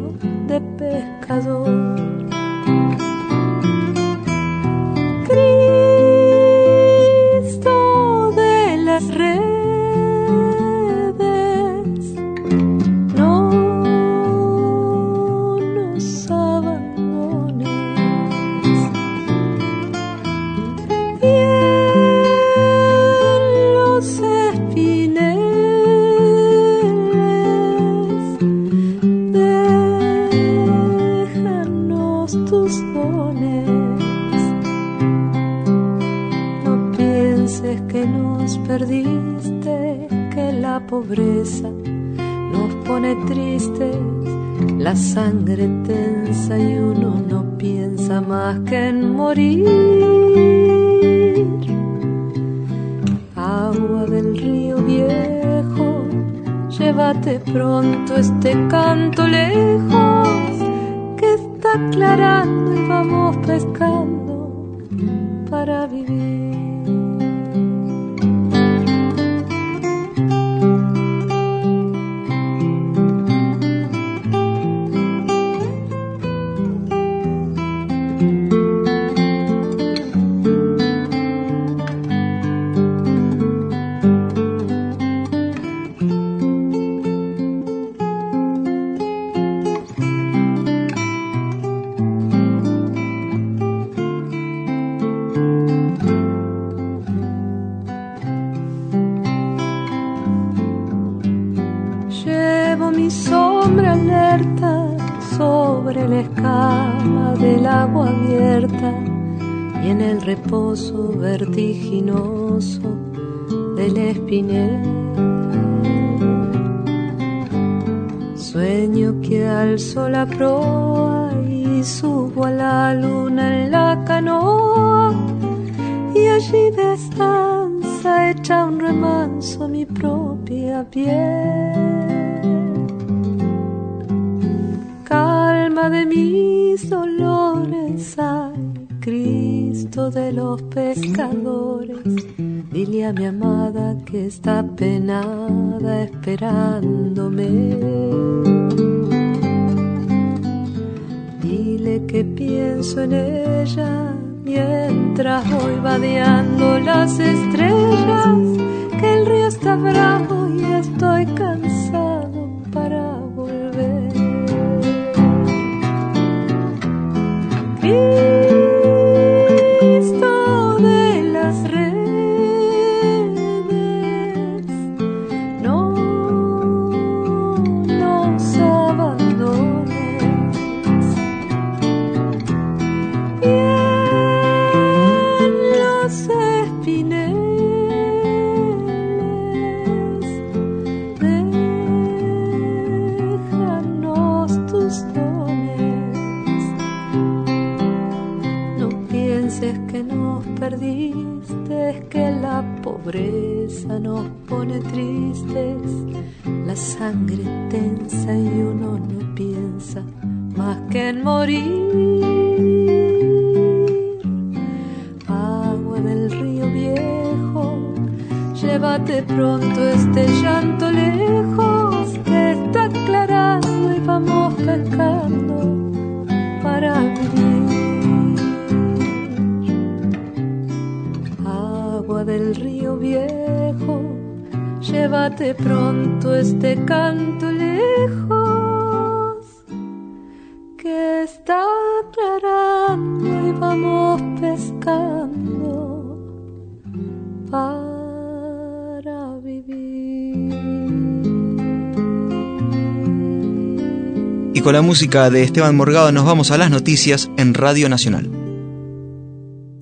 la música de Esteban Morgado nos vamos a las noticias en Radio Nacional.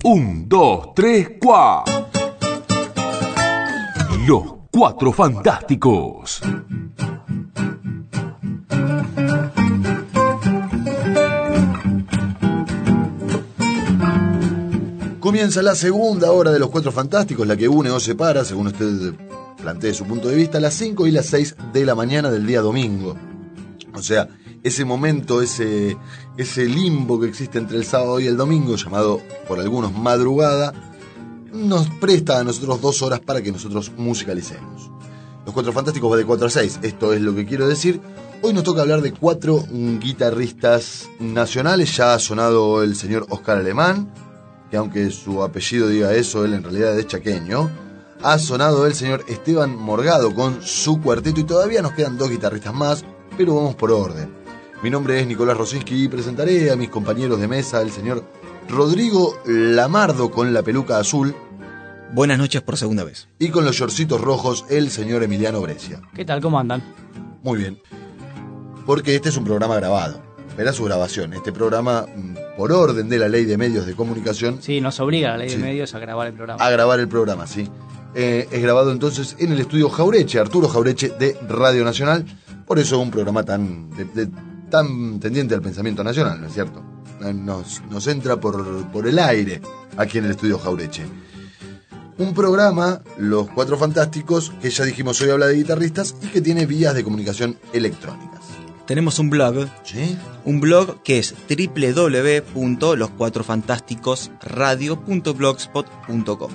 Un, dos, tres, cuá. Los cuatro fantásticos. Comienza la segunda hora de los Cuatro Fantásticos, la que une o separa, según usted plantee su punto de vista, las 5 y las 6 de la mañana del día domingo. O sea, ese momento, ese, ese limbo que existe entre el sábado y el domingo, llamado por algunos madrugada, nos presta a nosotros dos horas para que nosotros musicalicemos. Los Cuatro Fantásticos va de 4 a 6, esto es lo que quiero decir. Hoy nos toca hablar de cuatro guitarristas nacionales, ya ha sonado el señor Oscar Alemán, que aunque su apellido diga eso, él en realidad es chaqueño. Ha sonado el señor Esteban Morgado con su cuarteto y todavía nos quedan dos guitarristas más, pero vamos por orden. Mi nombre es Nicolás Rosinski y presentaré a mis compañeros de mesa, el señor Rodrigo Lamardo con la peluca azul Buenas noches por segunda vez. y con los shortcitos rojos, el señor Emiliano Brescia. ¿Qué tal? ¿Cómo andan? Muy bien. Porque este es un programa grabado. Verá su grabación. Este programa, mm, por orden de la ley de medios de comunicación, Sí, nos obliga la ley Sí. de medios a grabar el programa. a grabar el programa, ¿sí? Eh, es grabado entonces en el estudio Jaureche, Arturo Jaureche de Radio Nacional. Por eso un programa tan, de- de- tan tendiente al pensamiento nacional, ¿no es cierto? Eh, Nos, nos entra por, por el aire aquí en el estudio Jaureche. Un programa, Los Cuatro Fantásticos, que ya dijimos hoy habla de guitarristas y que tiene vías de comunicación electrónicas. Tenemos un blog, ¿Sí? un blog que es www.loscuatrofantásticosradio.blogspot.com.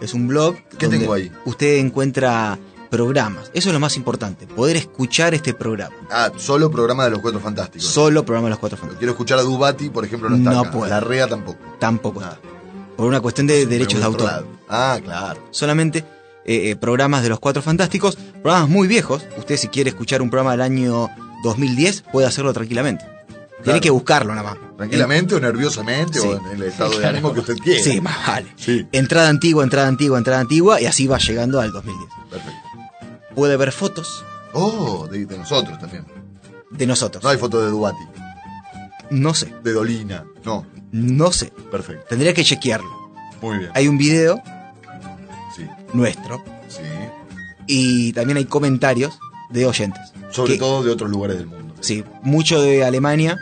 Es un blog ¿Qué donde tengo ahí? usted encuentra programas. Eso es lo más importante, poder escuchar este programa. Ah, solo programa de Los Cuatro Fantásticos. Solo programa de los Cuatro Fantásticos. Quiero escuchar a Dubati, por ejemplo, no está No acá. La REA tampoco. Tampoco Ah. está. Por una cuestión de derechos de autor. lado. Ah, claro. Solamente eh, eh, programas de los Cuatro Fantásticos, programas muy viejos. Usted si quiere escuchar un programa del año 2010 puede hacerlo tranquilamente. Tiene que buscarlo nada más. Tranquilamente o nerviosamente Sí. o en el estado de *laughs* ánimo que usted quiera. Sí, más vale. Sí. Entrada antigua, entrada antigua, entrada antigua y así va llegando al 2010. Perfecto. Puede ver fotos Oh, de, de nosotros también. de nosotros. No hay foto de Dubati, No sé, de Dolina. No, no sé. perfecto. Tendría que chequearlo. Muy bien. Hay un video Sí, nuestro sí. y también hay comentarios de oyentes. Sobre Que- todo de otros lugares del mundo. Sí, mucho de Alemania,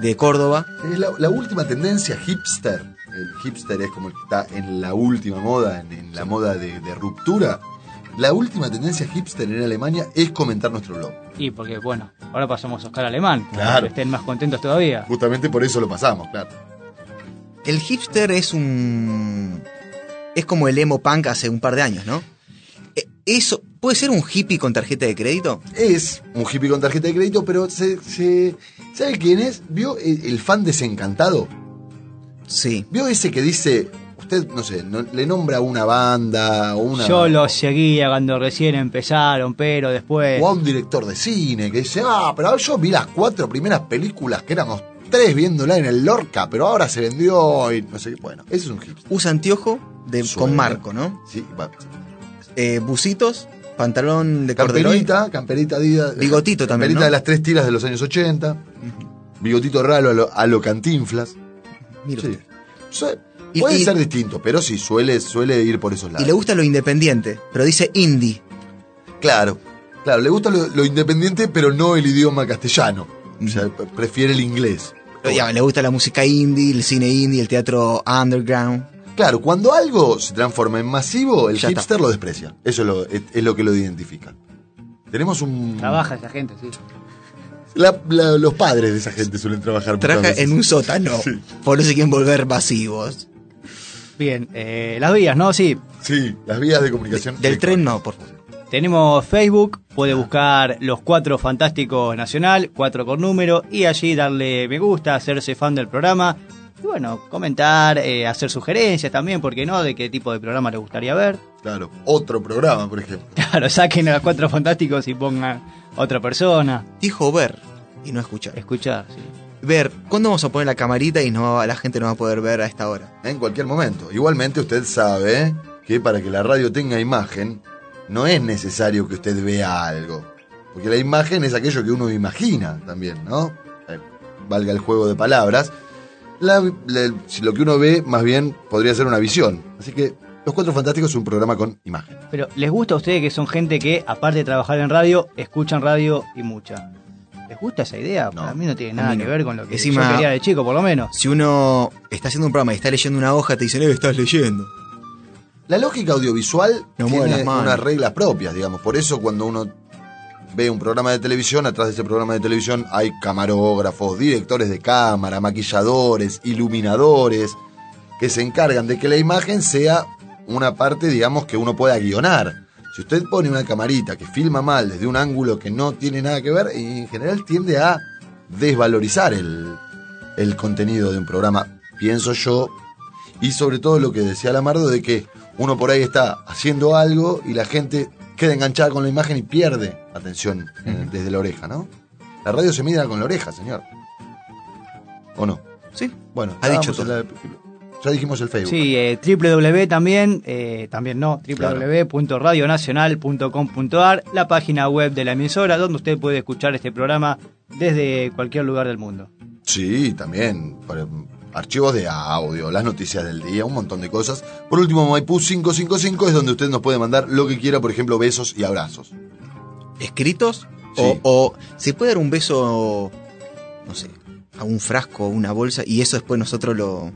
de Córdoba. Es la, la última tendencia hipster. El hipster es como el que está en la última moda, en, en la moda de, de ruptura. La última tendencia hipster en Alemania es comentar nuestro blog. Y porque, bueno, ahora pasamos a Oscar Alemán. para Claro. que estén más contentos todavía. Justamente por eso lo pasamos, claro. El hipster es un. Es como el emo punk hace un par de años, ¿no? Eh, Eso, ¿puede ser un hippie con tarjeta de crédito? Es un hippie con tarjeta de crédito, pero se, se- ¿sabe quién es? ¿Vio el, el fan desencantado? Sí. ¿Vio ese que dice, usted, no sé, no- le nombra una banda o una... Yo los seguía cuando recién empezaron, pero después. O a un director de cine que dice, ah, pero yo vi las cuatro primeras películas que éramos tres viéndola en el Lorca, pero ahora se vendió y no sé qué. Bueno, ese es un hipster. Usa anteojo de, Suena. con marco, ¿no? Sí, va. Eh, bucitos, pantalón de corderoy. Camperita, camperita Adidas. Bigotito también, Camperita ¿no? de las tres tiras de los años 80. Bigotito raro a lo, a lo cantinflas. Mira Sí. Y- puede y- ser distinto, pero sí, suele, suele ir por esos Y lados. le gusta lo independiente, pero dice indie. Claro, claro, le gusta lo, lo independiente, pero no el idioma castellano. O sea, prefiere el inglés. Pero ya, le gusta la música indie, el cine indie, el teatro underground. Claro, cuando algo se transforma en masivo, el Ya hipster lo desprecia. Eso es lo, es, es lo que lo identifica. Tenemos un. Trabaja esa gente, sí. La- la- los padres de esa gente suelen trabajar. Trabaja en un sótano. Sí. Por eso se quieren volver masivos. Bien, eh, las vías, ¿no? Sí. Sí, las vías de comunicación. Del Sí, tren no, por favor. Tenemos Facebook, puede buscar Los Cuatro Fantásticos Nacional, cuatro con número, y allí darle me gusta, hacerse fan del programa. Y bueno, comentar, eh, hacer sugerencias también, ¿por qué no? De qué tipo de programa le gustaría ver. Claro, otro programa, por ejemplo. *laughs* Claro, saquen a los Cuatro Fantásticos y pongan otra persona. Dijo ver y no escuchar. Escuchar, sí. Ver, ¿cuándo vamos a poner la camarita y no la gente no va a poder ver a esta hora? En cualquier momento. Igualmente, usted sabe que para que la radio tenga imagen, no es necesario que usted vea algo. Porque la imagen es aquello que uno imagina también, ¿no? Eh, valga el juego de palabras. La- lo que uno ve, más bien, podría ser una visión. Así que Los Cuatro Fantásticos es un programa con imagen. Pero, ¿les gusta a ustedes que son gente que, aparte de trabajar en radio, escuchan radio y mucha? ¿Les gusta esa idea? Para mí no tiene nada no. que ver con lo que Encima- yo quería de chico, por lo menos. Si uno está haciendo un programa y está leyendo una hoja, te dicen, eh, estás leyendo. La lógica audiovisual No tiene unas reglas propias, digamos. Por eso cuando uno ve un programa de televisión, atrás de ese programa de televisión hay camarógrafos, directores de cámara, maquilladores, iluminadores, que se encargan de que la imagen sea una parte, digamos, que uno pueda guionar. Si usted pone una camarita que filma mal desde un ángulo que no tiene nada que ver, en general tiende a desvalorizar el, el contenido de un programa, pienso yo, y sobre todo lo que decía Lamardo de que uno por ahí está haciendo algo y la gente queda enganchada con la imagen y pierde atención eh, desde la oreja, ¿no? La radio se mide con la oreja, señor. ¿O no? Sí. Bueno, Ha dicho la- ya dijimos el Facebook. Sí, eh, www también, eh, también no, www.radionacional.com.ar, la página web de la emisora donde usted puede escuchar este programa desde cualquier lugar del mundo. Sí, también. para- archivos de audio, las noticias del día, un montón de cosas. Por último, Maipú 555 es donde usted nos puede mandar lo que quiera, por ejemplo, besos y abrazos. ¿Escritos? Sí. O, o se puede dar un beso, no sé, a un frasco, a una bolsa, y eso después nosotros lo,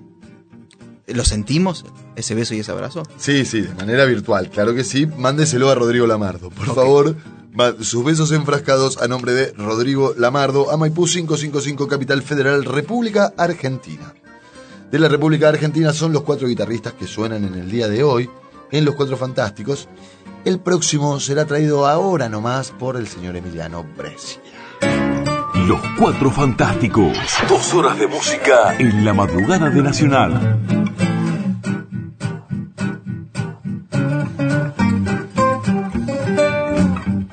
lo sentimos, ese beso y ese abrazo. Sí, sí, de manera virtual, claro que sí. Mándeselo a Rodrigo Lamardo, por favor. Sus besos enfrascados a nombre de Rodrigo Lamardo, a Maipú 555, Capital Federal, República Argentina. De la República Argentina son los cuatro guitarristas que suenan en el día de hoy en Los Cuatro Fantásticos. El próximo será traído ahora nomás por el señor Emiliano Brescia. Los Cuatro Fantásticos. Dos horas de música en la madrugada de Nacional.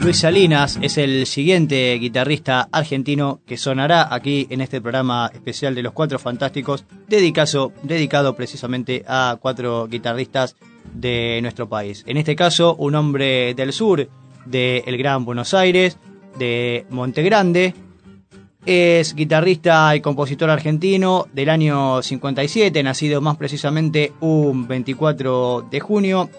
Luis Salinas es el siguiente guitarrista argentino que sonará aquí en este programa especial de los Cuatro Fantásticos, dedicado, precisamente a cuatro guitarristas de nuestro país. En este caso, un hombre del sur, del Gran Buenos Aires, de Montegrande, es guitarrista y compositor argentino del año 57, nacido más precisamente un 24 de junio.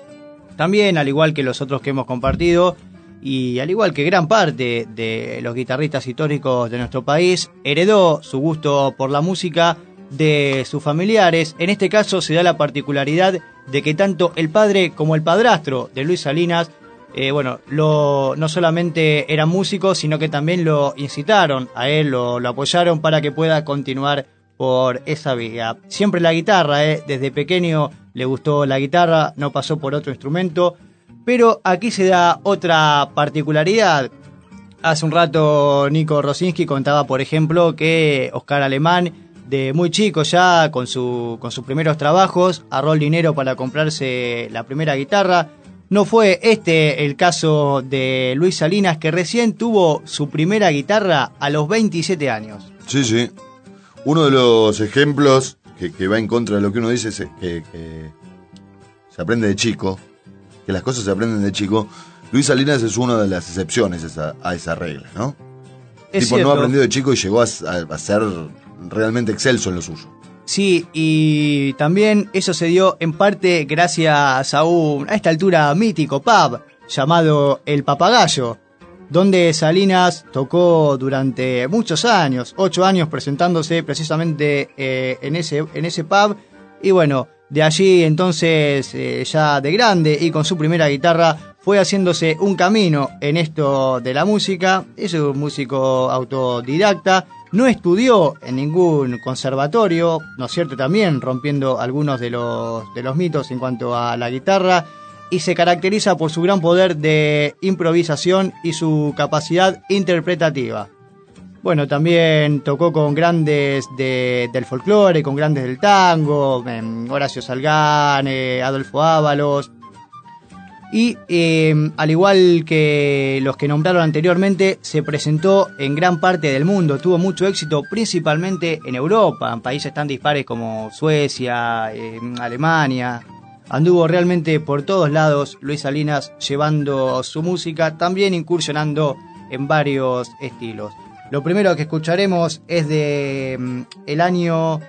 También, al igual que los otros que hemos compartido, y al igual que gran parte de los guitarristas históricos de nuestro país, heredó su gusto por la música de sus familiares. En este caso se da la particularidad de que tanto el padre como el padrastro de Luis Salinas, eh, bueno, lo, no solamente eran músicos, sino que también lo incitaron a él, lo, apoyaron para que pueda continuar por esa vía. Siempre la guitarra, eh, desde pequeño le gustó la guitarra, no pasó por otro instrumento, pero aquí se da otra particularidad. Hace un rato Nico Rosinski contaba, por ejemplo, que Oscar Alemán, de muy chico ya, con, su, con sus primeros trabajos, ahorró el dinero para comprarse la primera guitarra. No fue este el caso de Luis Salinas, que recién tuvo su primera guitarra a los 27 años. Sí, sí. Uno de los ejemplos que, va en contra de lo que uno dice es que se aprende de chico, que las cosas se aprenden de chico. Luis Salinas es una de las excepciones a esa, a esa regla, ¿no? Es tipo no aprendió de chico y llegó a, a- a ser realmente excelso en lo suyo. Sí, y también eso se dio en parte gracias a un, a esta altura, mítico pub llamado El Papagayo, donde Salinas tocó durante muchos años, ocho años presentándose precisamente eh, en, ese, en ese pub. Y bueno, de allí entonces, eh, ya de grande y con su primera guitarra, fue haciéndose un camino en esto de la música, es un músico autodidacta, no estudió en ningún conservatorio, ¿no es cierto? También rompiendo algunos de los, de los mitos en cuanto a la guitarra, y se caracteriza por su gran poder de improvisación y su capacidad interpretativa. Bueno, también tocó con grandes de- del folclore, con grandes del tango, em, Horacio Salgán, Adolfo Ábalos. Y em, al igual que los que nombraron anteriormente, se presentó en gran parte del mundo. Tuvo mucho éxito, principalmente en Europa, en países tan dispares como Suecia, em, Alemania. Anduvo realmente por todos lados Luis Salinas llevando su música, también incursionando en varios estilos. Lo primero que escucharemos es de mm, el año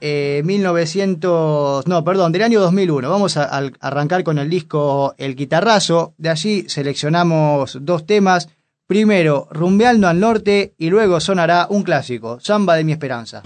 eh, 1900, no, perdón, del año 2001. Vamos a, a arrancar con el disco El Guitarrazo. De allí seleccionamos dos temas. Primero, Rumbeando al Norte y luego sonará un clásico, Samba de mi Esperanza.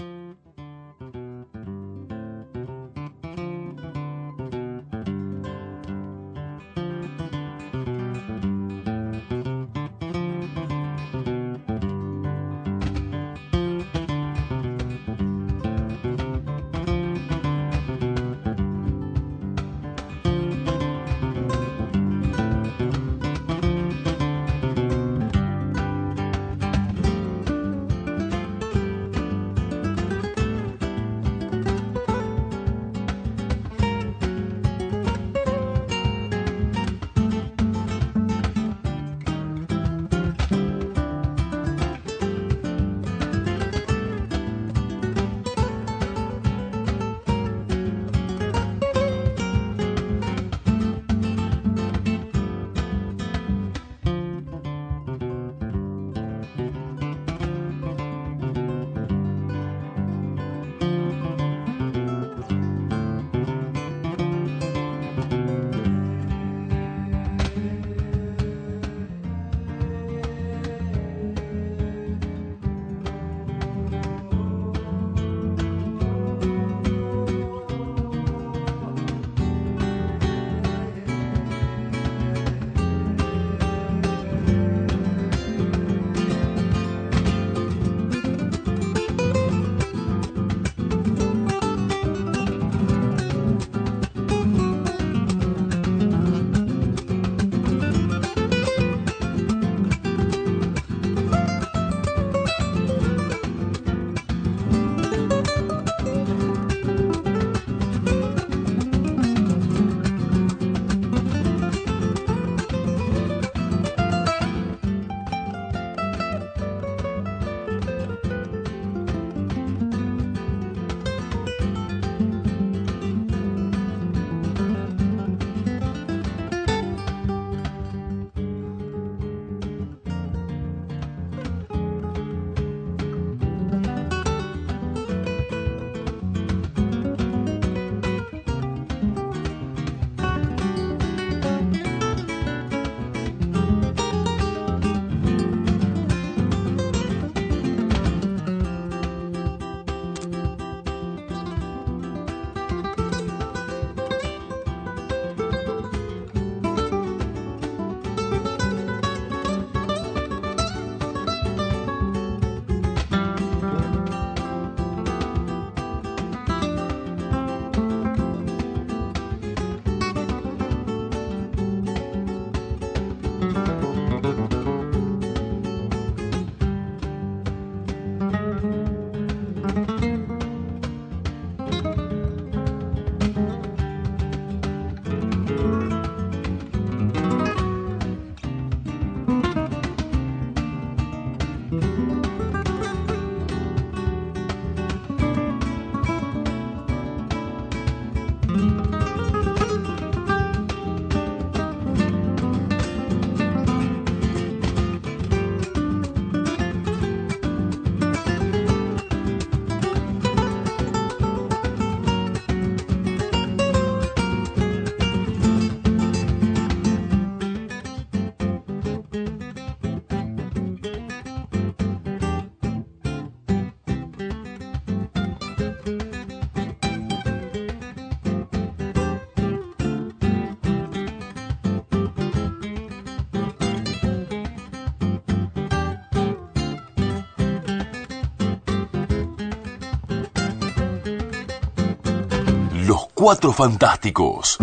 Cuatro Fantásticos.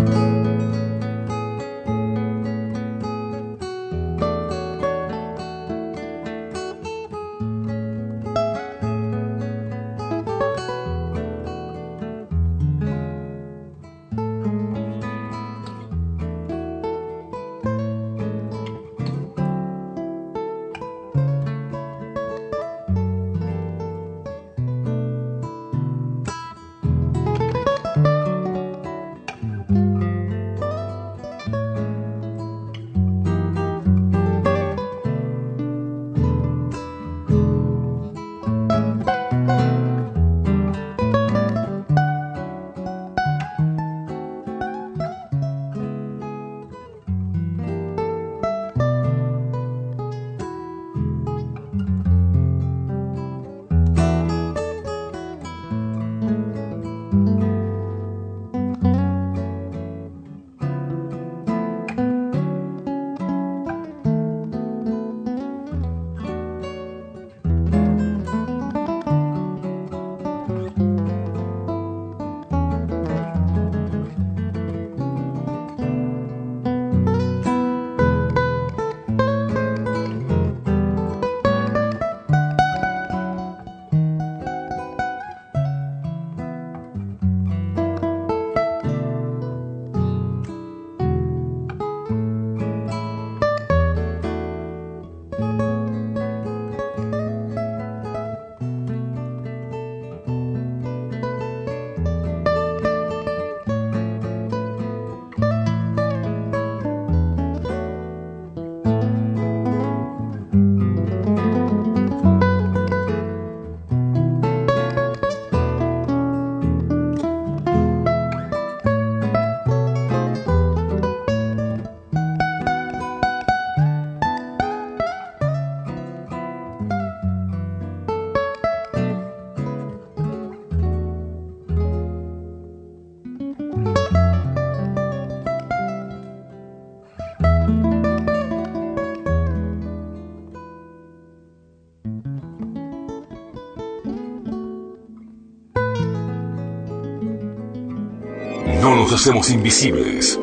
Hacemos invisibles,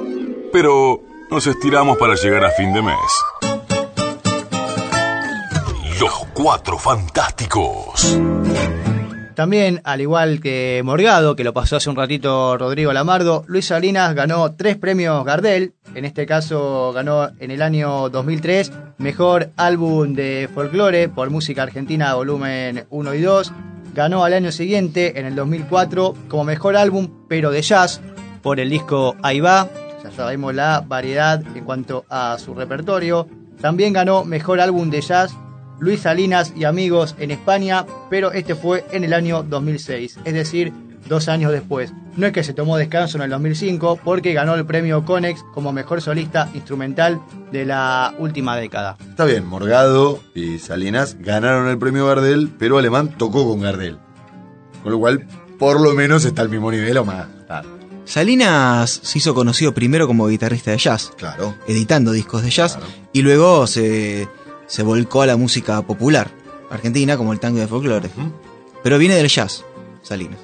pero nos estiramos para llegar a fin de mes. Los Cuatro Fantásticos. También, al igual que Morgado, que lo pasó hace un ratito Rodrigo Lamardo, Luis Salinas ganó tres premios Gardel. En este caso ganó en el año 2003 Mejor Álbum de Folclore por Música Argentina Volumen 1 y 2. Ganó al año siguiente, en el 2004, como Mejor Álbum, pero de jazz, por el disco Ahí va. Ya sabemos la variedad en cuanto a su repertorio. También ganó Mejor Álbum de Jazz Luis Salinas y Amigos en España, pero este fue en el año 2006, es decir, dos años después. No es que se tomó descanso en el 2005, porque ganó el premio Conex como mejor solista instrumental de la última década. Está bien, Morgado y Salinas ganaron el premio Gardel, pero Alemán tocó con Gardel. Con lo cual, por lo menos está al mismo nivel o más. Salinas se hizo conocido primero como guitarrista de jazz, Claro. editando discos de jazz, y luego se, se volcó a la música popular argentina, como el tango de folclore. Pero viene del jazz, Salinas.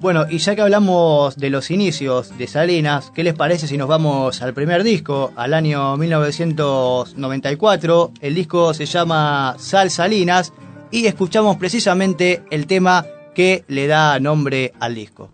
Bueno, y ya que hablamos de los inicios de Salinas, ¿qué les parece si nos vamos al primer disco, al año 1994? El disco se llama Sal Salinas y escuchamos precisamente el tema que le da nombre al disco.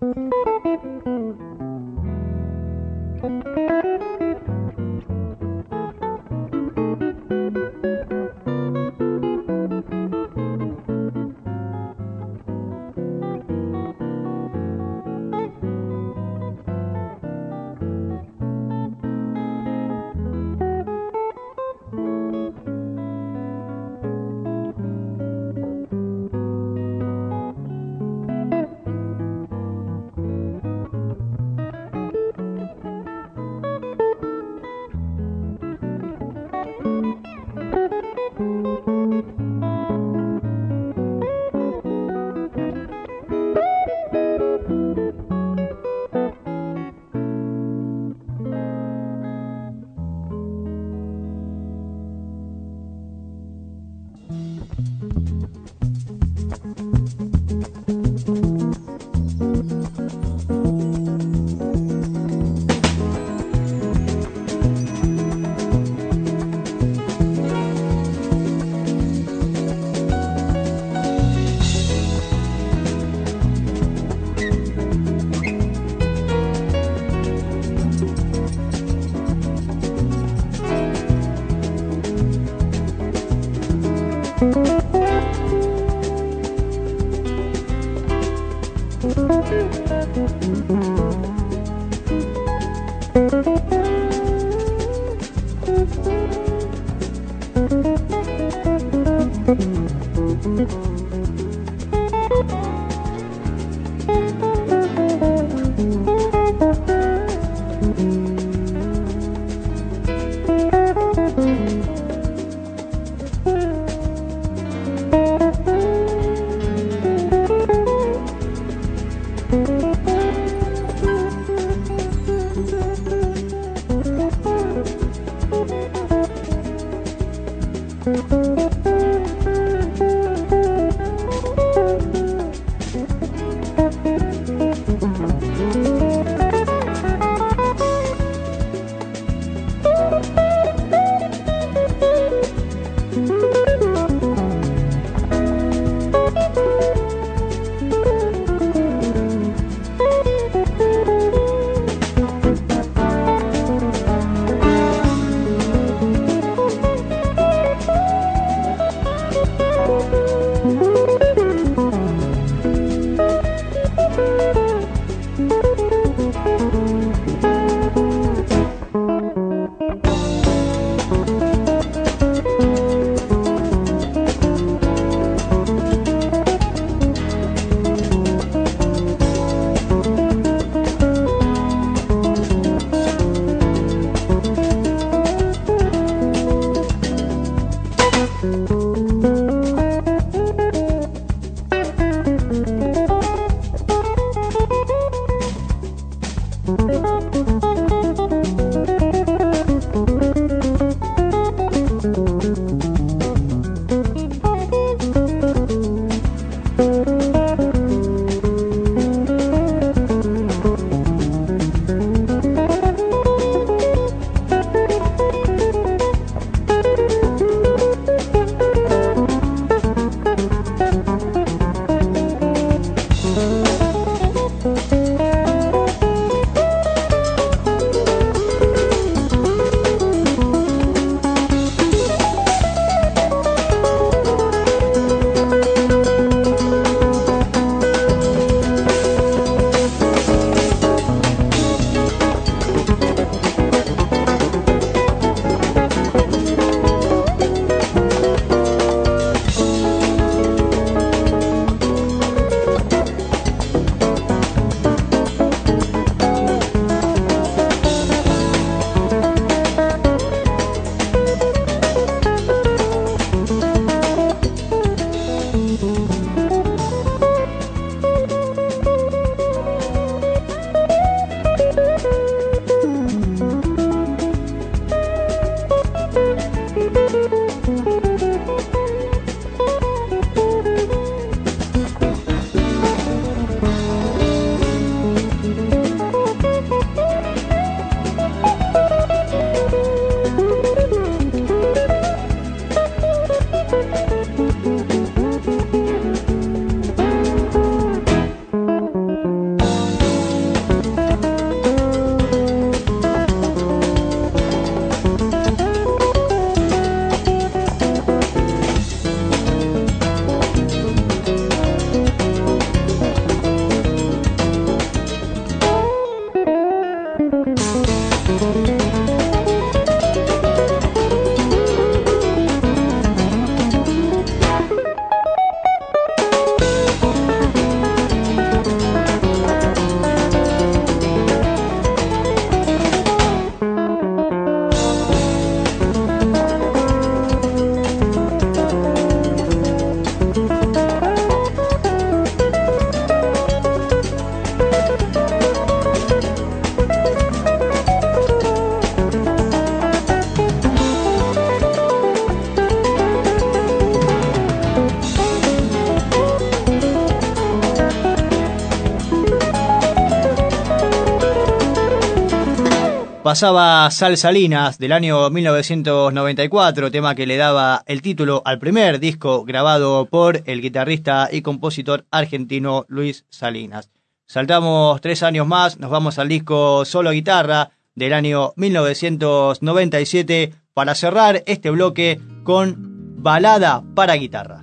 Pasaba Sal Salinas del año 1994, tema que le daba el título al primer disco grabado por el guitarrista y compositor argentino Luis Salinas. Saltamos tres años más, nos vamos al disco Solo Guitarra del año 1997 para cerrar este bloque con Balada para Guitarra.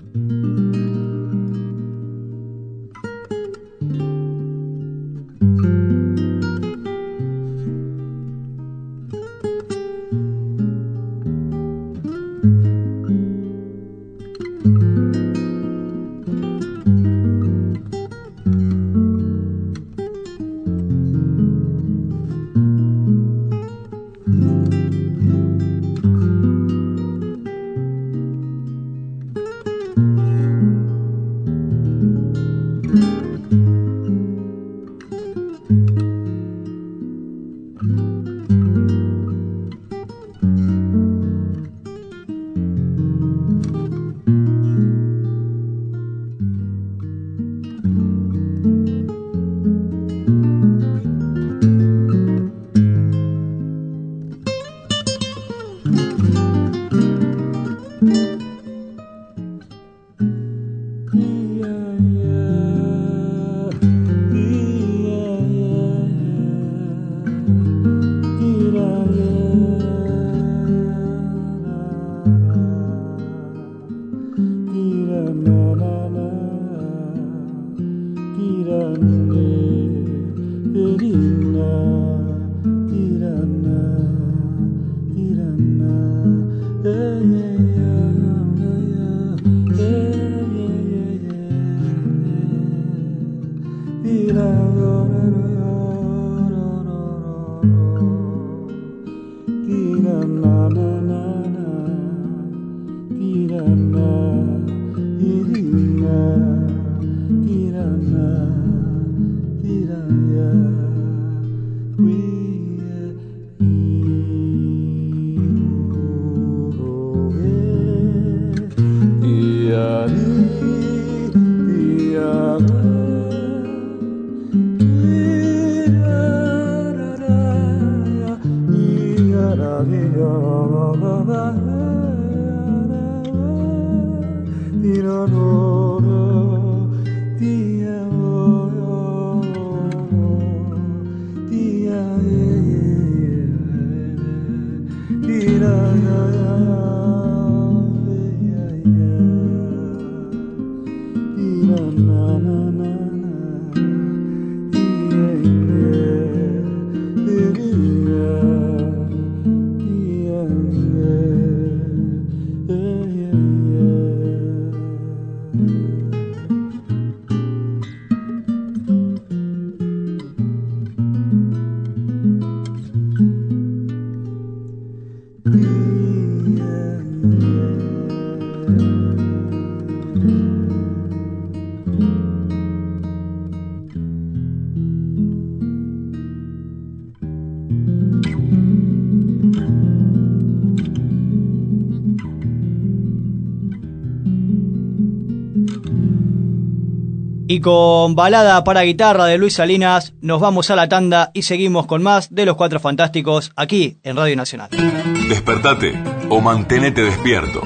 Y con balada para guitarra de Luis Salinas, nos vamos a la tanda y seguimos con más de los Cuatro Fantásticos aquí en Radio Nacional. Despertate o mantenete despierto.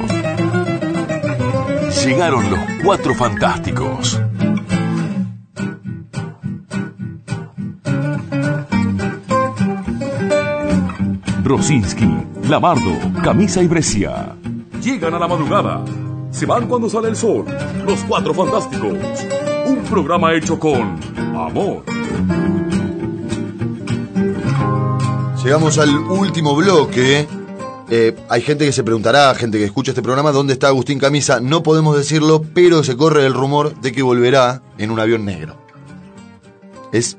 Llegaron los Cuatro Fantásticos. Rosinski, Lamardo, Camisa y Brescia. Llegan a la madrugada. Se van cuando sale el sol. Los Cuatro Fantásticos. Un programa hecho con amor. Llegamos al último bloque. Eh, hay gente que se preguntará, gente que escucha este programa, ¿dónde está Agustín Camisa? No podemos decirlo, pero se corre el rumor de que volverá en un avión negro. Es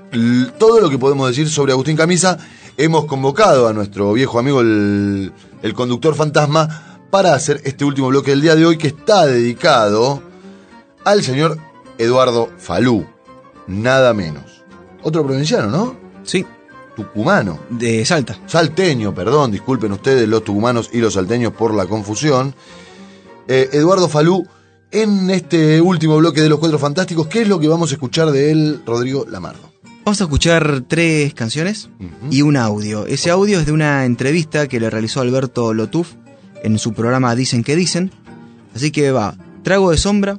todo lo que podemos decir sobre Agustín Camisa. Hemos convocado a nuestro viejo amigo, el conductor fantasma, para hacer este último bloque del día de hoy que está dedicado al señor Eduardo Falú. Nada menos. Otro provinciano, ¿no? Sí. Tucumano. De Salta. Salteño, perdón, disculpen ustedes los tucumanos y los salteños por la confusión. Eh, Eduardo Falú, en este último bloque de Los Cuatro Fantásticos, ¿qué es lo que vamos a escuchar de él, Rodrigo Lamardo? Vamos a escuchar tres canciones y un audio. Ese audio es de una entrevista que le realizó Alberto Lotuf en su programa Dicen que Dicen. Así que va, Trago de Sombra,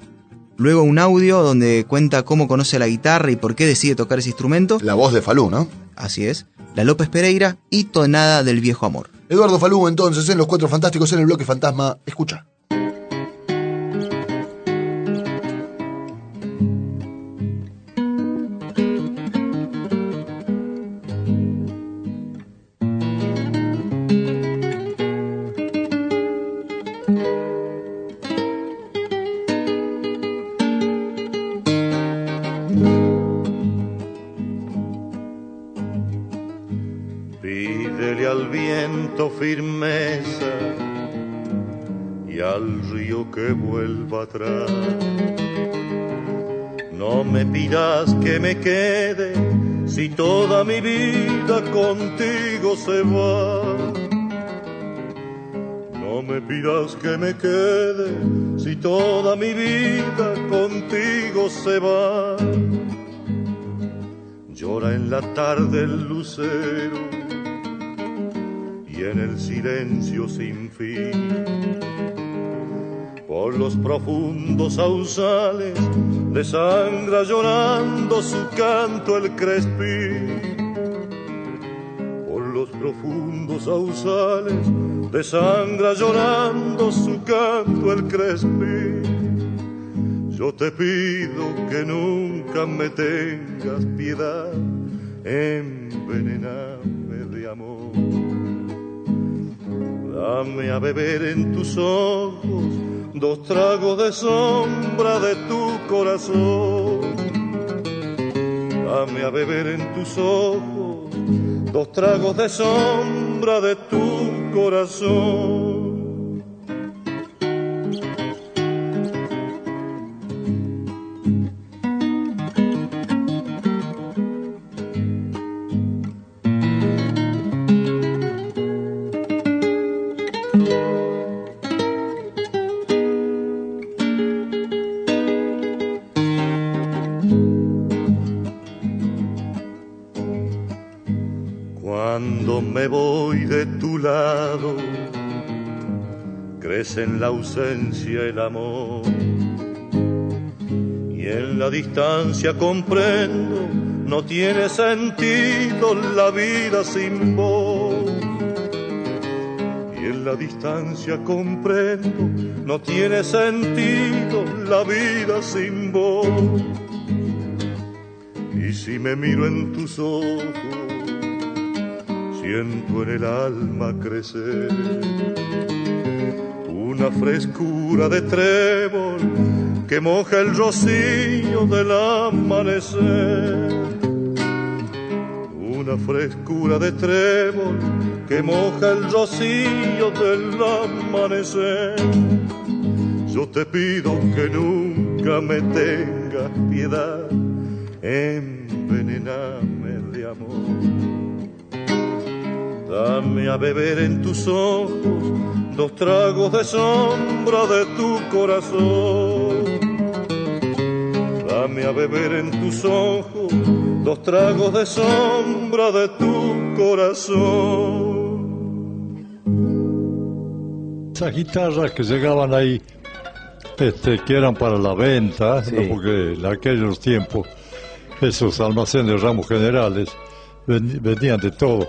luego un audio donde cuenta cómo conoce la guitarra y por qué decide tocar ese instrumento. La voz de Falú, ¿no? Así es. La López Pereira y Tonada del Viejo Amor. Eduardo Falú, entonces, en Los Cuatro Fantásticos, en el bloque Fantasma, escucha. Se va. No me pidas que me quede si toda mi vida contigo se va. Llora en la tarde el lucero y en el silencio sin fin. Por los profundos sausales desangra llorando su canto el crespín. Profundos sausales desangra llorando su canto el crespín. Yo te pido que nunca me tengas piedad, envenename de amor. Dame a beber en tus ojos dos tragos de sombra de tu corazón. Dame a beber en tus ojos dos tragos de sombra de tu corazón. En la ausencia el amor. Y en la distancia comprendo, no tiene sentido la vida sin vos. Y en la distancia comprendo, no tiene sentido la vida sin vos. Y si me miro en tus ojos, siento en el alma crecer una frescura de trébol que moja el rocío del amanecer. Una frescura de trébol que moja el rocío del amanecer. Yo te pido que nunca me tengas piedad, envenename de amor. Dame a beber en tus ojos dos tragos de sombra de tu corazón. Dame a beber en tus ojos dos tragos de sombra de tu corazón. Esas guitarras que llegaban ahí, este, que eran para la venta, ¿no? porque en aquellos tiempos esos almacenes ramos generales ven- vendían de todo.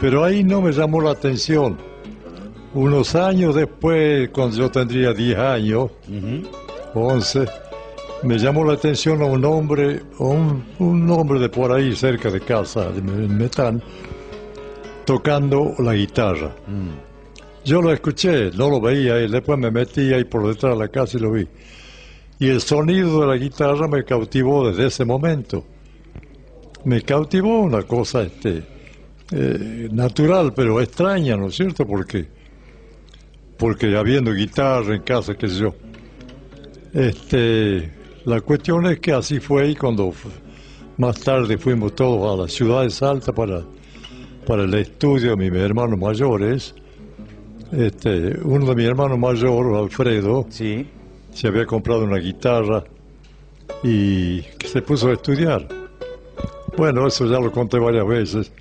Pero ahí no me llamó la atención. Unos años después, cuando yo tendría 10 años, 11, me llamó la atención a un hombre, un, un hombre de por ahí cerca de casa, de Metán, tocando la guitarra. Yo lo escuché, no lo veía, y después me metí ahí por detrás de la casa y lo vi. Y el sonido de la guitarra me cautivó desde ese momento. Me cautivó una cosa este, eh, natural, pero extraña, ¿no es cierto? Porque, porque habiendo guitarra en casa, qué sé yo. Este, la cuestión es que así fue y cuando más tarde fuimos todos a la ciudad de Salta para, para el estudio de mis hermanos mayores, este, uno de mis hermanos mayores, Alfredo, se había comprado una guitarra y se puso a estudiar. Bueno, eso ya lo conté varias veces.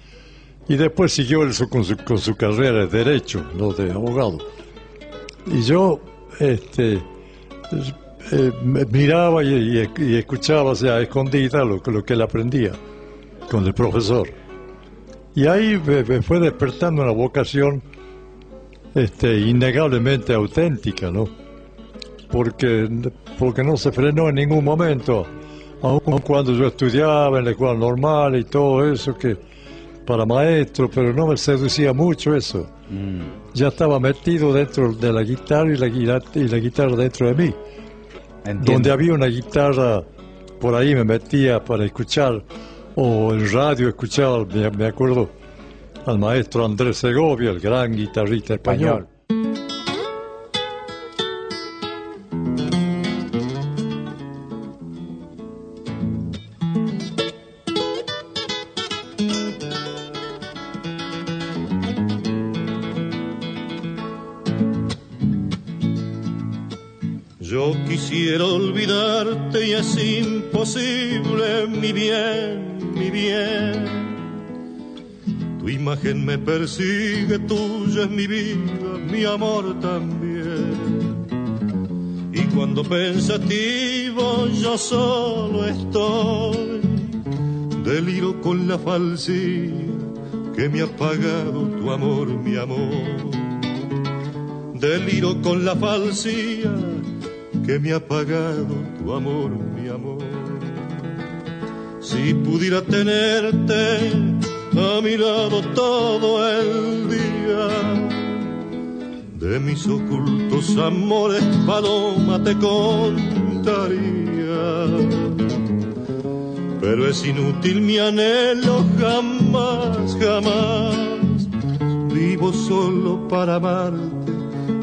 Y después siguió él su- con, su, con su carrera de derecho, no de abogado. Y yo este, eh, me miraba y, escuchaba o sea, escondida lo, lo que él aprendía con el profesor. Y ahí me, me fue despertando una vocación este, innegablemente auténtica, ¿no? Porque, porque no se frenó en ningún momento, aun cuando yo estudiaba en la escuela normal y todo eso, que para maestro, pero no me seducía mucho eso. Ya estaba metido dentro de la guitarra y la, y la guitarra dentro de mí. Donde había una guitarra, por ahí me metía para escuchar, o el radio escuchaba, me, me acuerdo, al maestro Andrés Segovia, el gran guitarrista español. Imposible, mi bien, mi bien. Tu imagen me persigue, tuya es mi vida, mi amor también. Y cuando pensativo yo solo estoy, deliro con la falsía que me ha pagado tu amor, mi amor. Deliro con la falsía que me ha pagado tu amor, mi amor. Si pudiera tenerte a mi lado todo el día, de mis ocultos amores, paloma, te contaría. Pero es inútil mi anhelo, jamás, jamás. Vivo solo para amarte,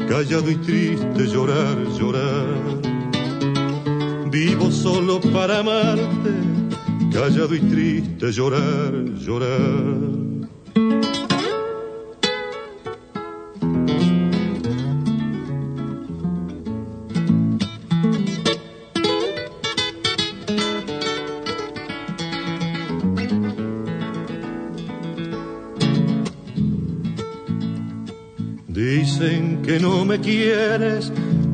callado y triste, llorar, llorar. Vivo solo para amarte, callado y triste, llorar, llorar. Dicen que no me quieres,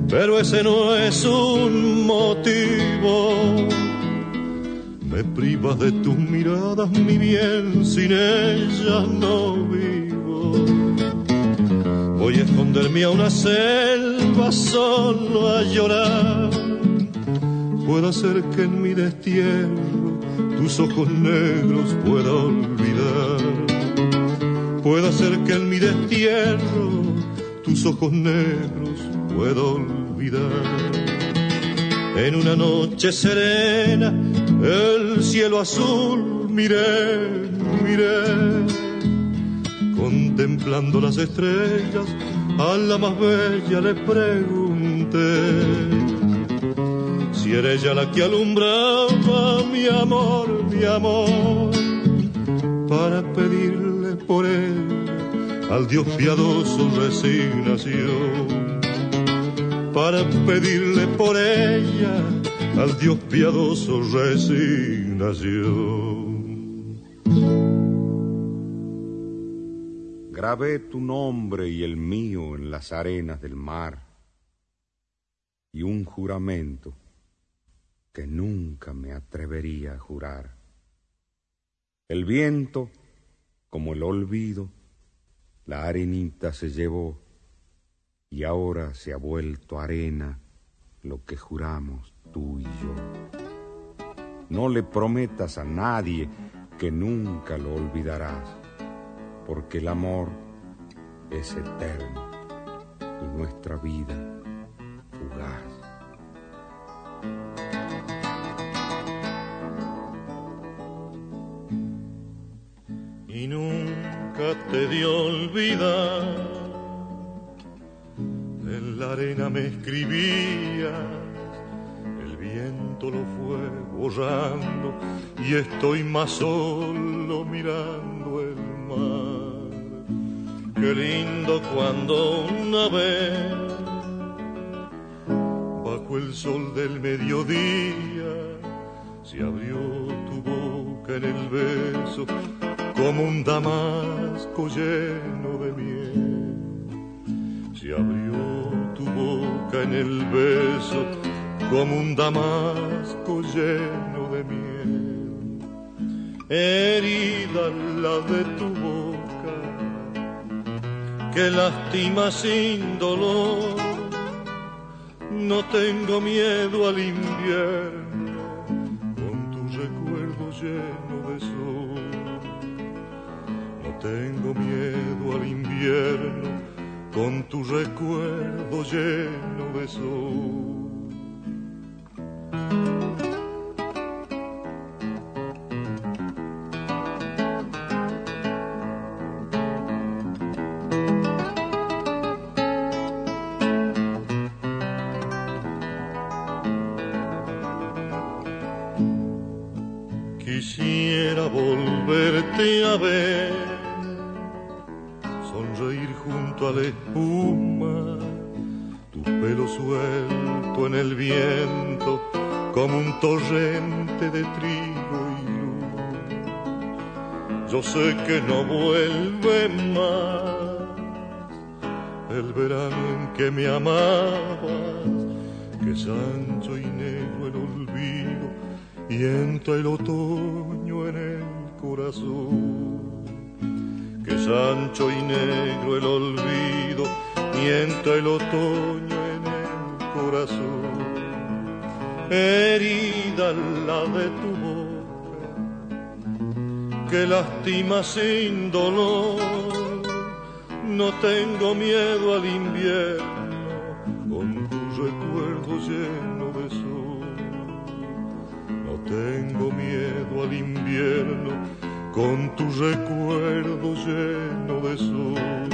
pero ese no es un motivo. Privas de tus miradas, mi bien, sin ellas no vivo. Voy a esconderme a una selva solo a llorar. Puedo hacer que en mi destierro tus ojos negros pueda olvidar. Puedo hacer que en mi destierro tus ojos negros puedo olvidar. En una noche serena, el cielo azul miré, miré, contemplando las estrellas, a la más bella le pregunté si era ella la que alumbraba mi amor, mi amor, para pedirle por él al Dios piadoso resignación para pedirle por ella al Dios piadoso resignación. Grabé tu nombre y el mío en las arenas del mar y un juramento que nunca me atrevería a jurar. El viento, como el olvido, la arenita se llevó y ahora se ha vuelto arena lo que juramos tú y yo. No le prometas a nadie que nunca lo olvidarás, porque el amor es eterno y nuestra vida fugaz. Y nunca te dio olvidar en la arena me escribías, el viento lo fue borrando y estoy más solo mirando el mar. Qué lindo cuando una vez, bajo el sol del mediodía, se abrió tu boca en el beso como un damasco lleno de miel. Se abrió tu boca en el beso como un damasco lleno de miel. Herida la de tu boca que lastima sin dolor. No tengo miedo al invierno con tu recuerdo lleno de sol. No tengo miedo al invierno con tu recuerdo lleno de sol. Lastima sin dolor. No tengo miedo al invierno, con tu recuerdo lleno de sol. No tengo miedo al invierno, con tu recuerdo lleno de sol.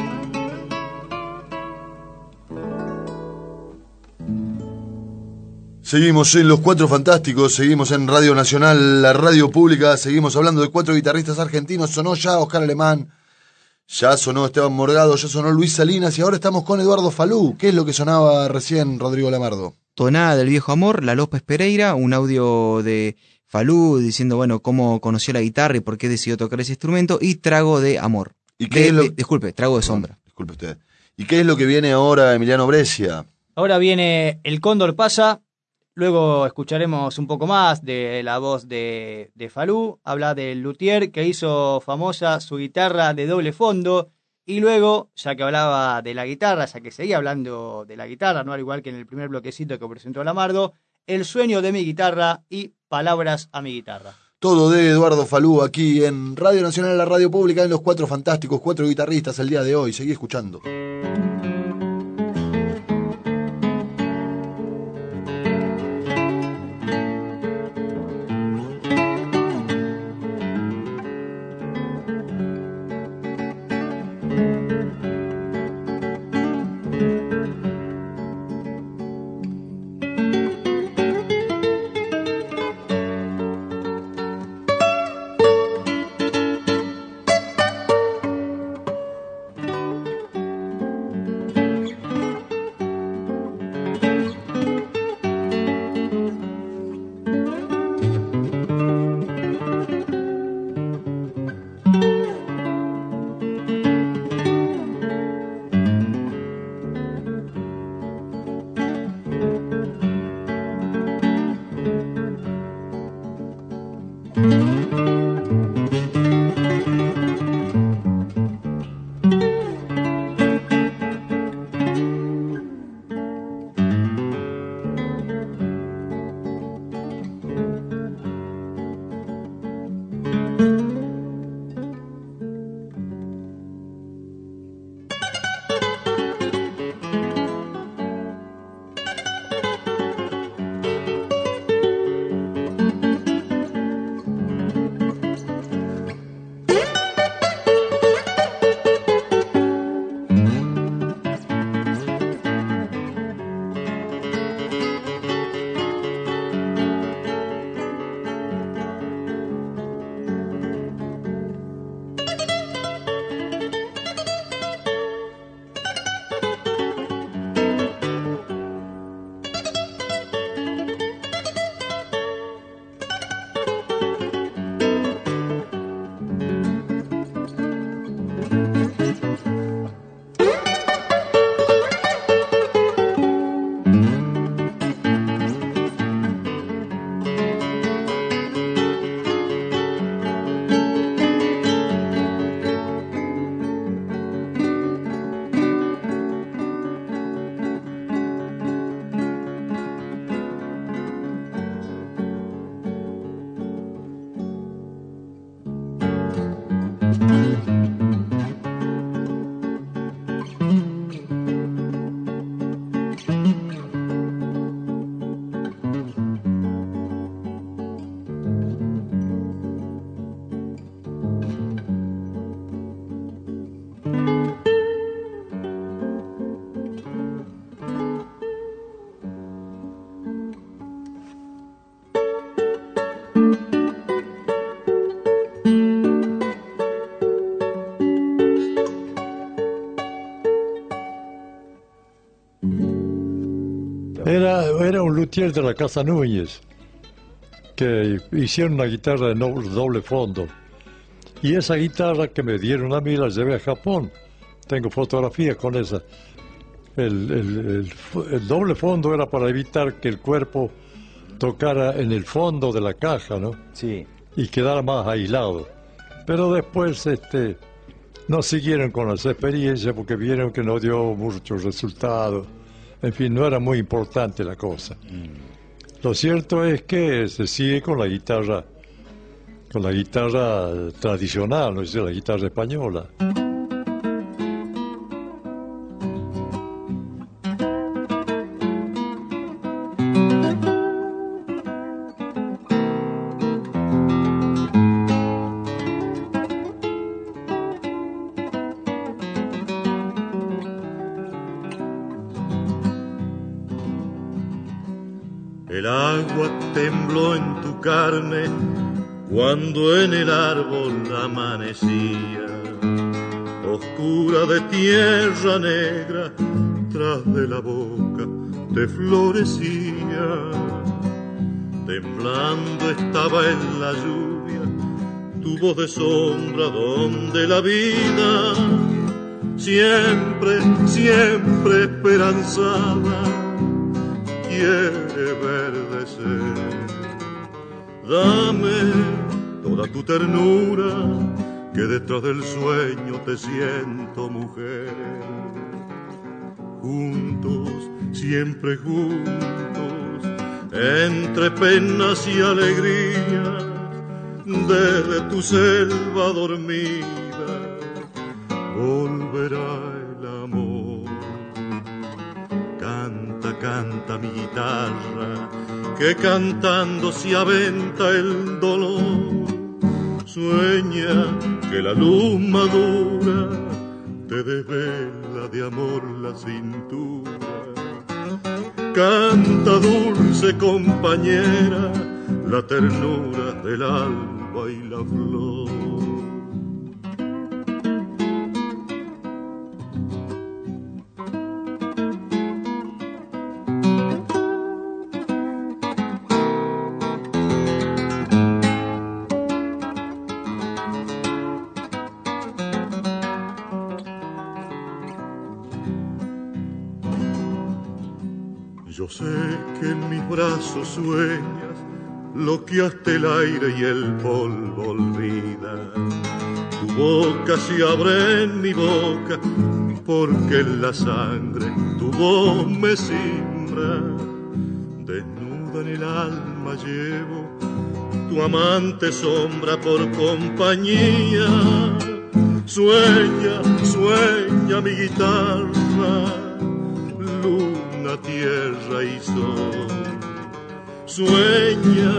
Seguimos en Los Cuatro Fantásticos, seguimos en Radio Nacional, la radio pública, seguimos hablando de cuatro guitarristas argentinos. Sonó ya Oscar Alemán, ya sonó Esteban Morgado, ya sonó Luis Salinas y ahora estamos con Eduardo Falú. ¿Qué es lo que sonaba recién Rodrigo Lamardo? Tonada del viejo amor, La López Pereira, un audio de Falú diciendo, bueno, cómo conoció la guitarra y por qué decidió tocar ese instrumento, y Trago de Amor. ¿Y qué De- es lo- de- disculpe, Trago de Sombra. Disculpe usted. ¿Y qué es lo que viene ahora, Emiliano Brescia? Ahora viene El Cóndor pasa, luego escucharemos un poco más de la voz de, de Falú, habla del luthier que hizo famosa su guitarra de doble fondo, y luego, ya que hablaba de la guitarra, ya que seguía hablando de la guitarra, no al igual que en el primer bloquecito que presentó Lamardo, El sueño de mi guitarra y Palabras a mi guitarra. Todo de Eduardo Falú aquí en Radio Nacional, la radio pública, en Los Cuatro Fantásticos, cuatro guitarristas el día de hoy. Seguí escuchando. Era, era un luthier de la Casa Núñez que hicieron una guitarra de doble fondo. Y esa guitarra que me dieron a mí la llevé a Japón. Tengo fotografías con esa. El, el- el fo- el doble fondo era para evitar que el cuerpo tocara en el fondo de la caja, ¿no? Sí. Y quedara más aislado. Pero después este, no siguieron con las experiencias porque vieron que no dio muchos resultados. En fin, no era muy importante la cosa. Lo cierto es que se sigue con la guitarra, con la guitarra tradicional, no es la guitarra española. Cuando en el árbol amanecía, oscura de tierra negra, tras de la boca te florecía. Temblando estaba en la lluvia tu voz de sombra donde la vida siempre, siempre esperanzada quiere verdecer. Dame toda tu ternura, que detrás del sueño te siento mujer. Juntos, siempre juntos, entre penas y alegrías, desde tu selva dormida, volverá Canta, mi guitarra, que cantando se aventa el dolor. Sueña que la luz madura te desvela de amor la cintura. Canta dulce compañera, la ternura del alba y la flor. Brazos sueñas lo que hasta el aire y el polvo olvida. Tu boca se abre en mi boca porque en la sangre tu voz me simbra. Desnuda en el alma llevo tu amante sombra por compañía. Sueña, sueña mi guitarra, luna, tierra y sol. Sueña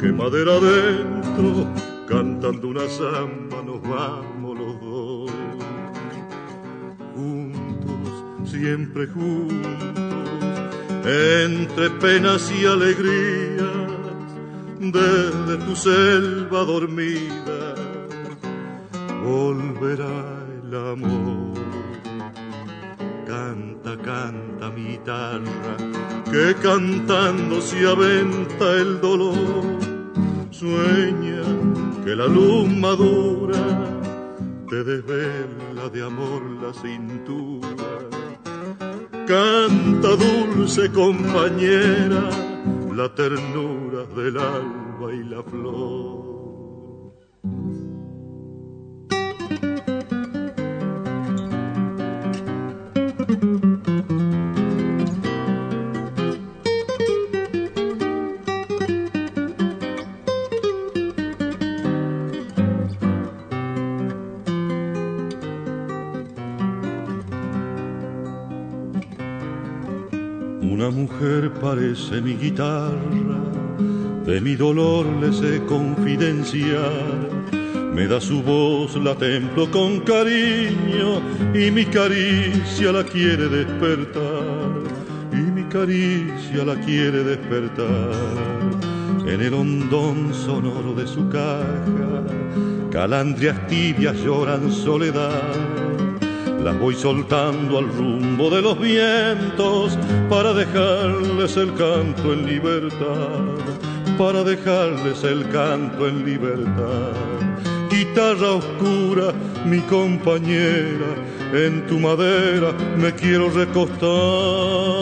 que madera adentro, cantando una samba nos vamos los dos. Juntos, siempre juntos, entre penas y alegrías, desde tu selva dormida, volverá el amor. Canta, canta mi guitarra, que cantando se aventa el dolor. Sueña que la luz madura te desvela de amor la cintura. Canta dulce compañera, la ternura del alba y la flor. Mi guitarra, de mi dolor le sé confidenciar. Me da su voz, la templo con cariño y mi caricia la quiere despertar. Y mi caricia la quiere despertar. En el hondón sonoro de su caja, calandrias tibias lloran soledad las voy soltando al rumbo de los vientos para dejarles el canto en libertad, para dejarles el canto en libertad. Guitarra oscura, mi compañera, en tu madera me quiero recostar.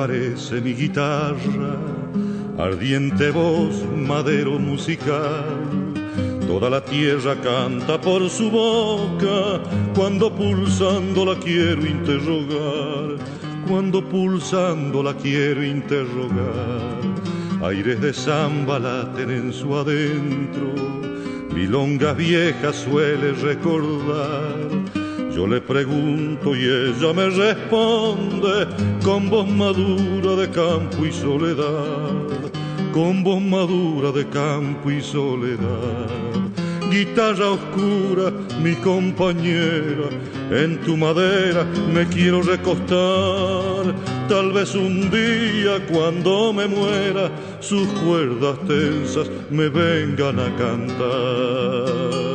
Parece mi guitarra, ardiente voz, madero musical. Toda la tierra canta por su boca, cuando pulsando la quiero interrogar, cuando pulsando la quiero interrogar. Aires de samba laten en su adentro, milonga vieja suele recordar. Yo le pregunto y ella me responde con voz madura de campo y soledad, con voz madura de campo y soledad. Guitarra oscura, mi compañera, en tu madera me quiero recostar. Tal vez un día cuando me muera, sus cuerdas tensas me vengan a cantar.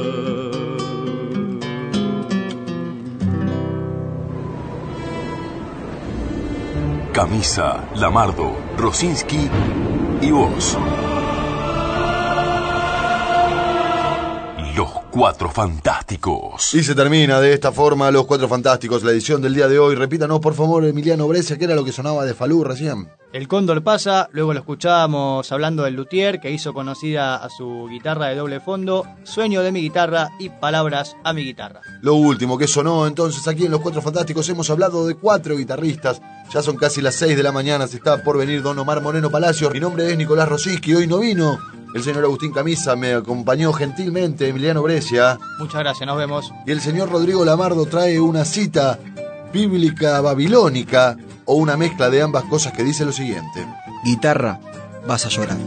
Camisa, Lamardo, Rosinski y vos. Cuatro Fantásticos. Y se termina de esta forma Los Cuatro Fantásticos, la edición del día de hoy. Repítanos, por favor, Emiliano Brescia, que era lo que sonaba de Falú recién. El cóndor pasa, luego lo escuchábamos hablando del luthier que hizo conocida a su guitarra de doble fondo, Sueño de mi guitarra y Palabras a mi guitarra. Lo último que sonó entonces aquí en Los Cuatro Fantásticos hemos hablado de cuatro guitarristas. Ya son casi las seis de la mañana, se está por venir Don Omar Moreno Palacio. Mi nombre es Nicolás Rosinski, hoy no vino. El señor Agustín Camisa me acompañó gentilmente, Emiliano Brescia. Muchas gracias, nos vemos. Y el señor Rodrigo Lamardo trae una cita bíblica babilónica o una mezcla de ambas cosas que dice lo siguiente. Guitarra, vas a llorar.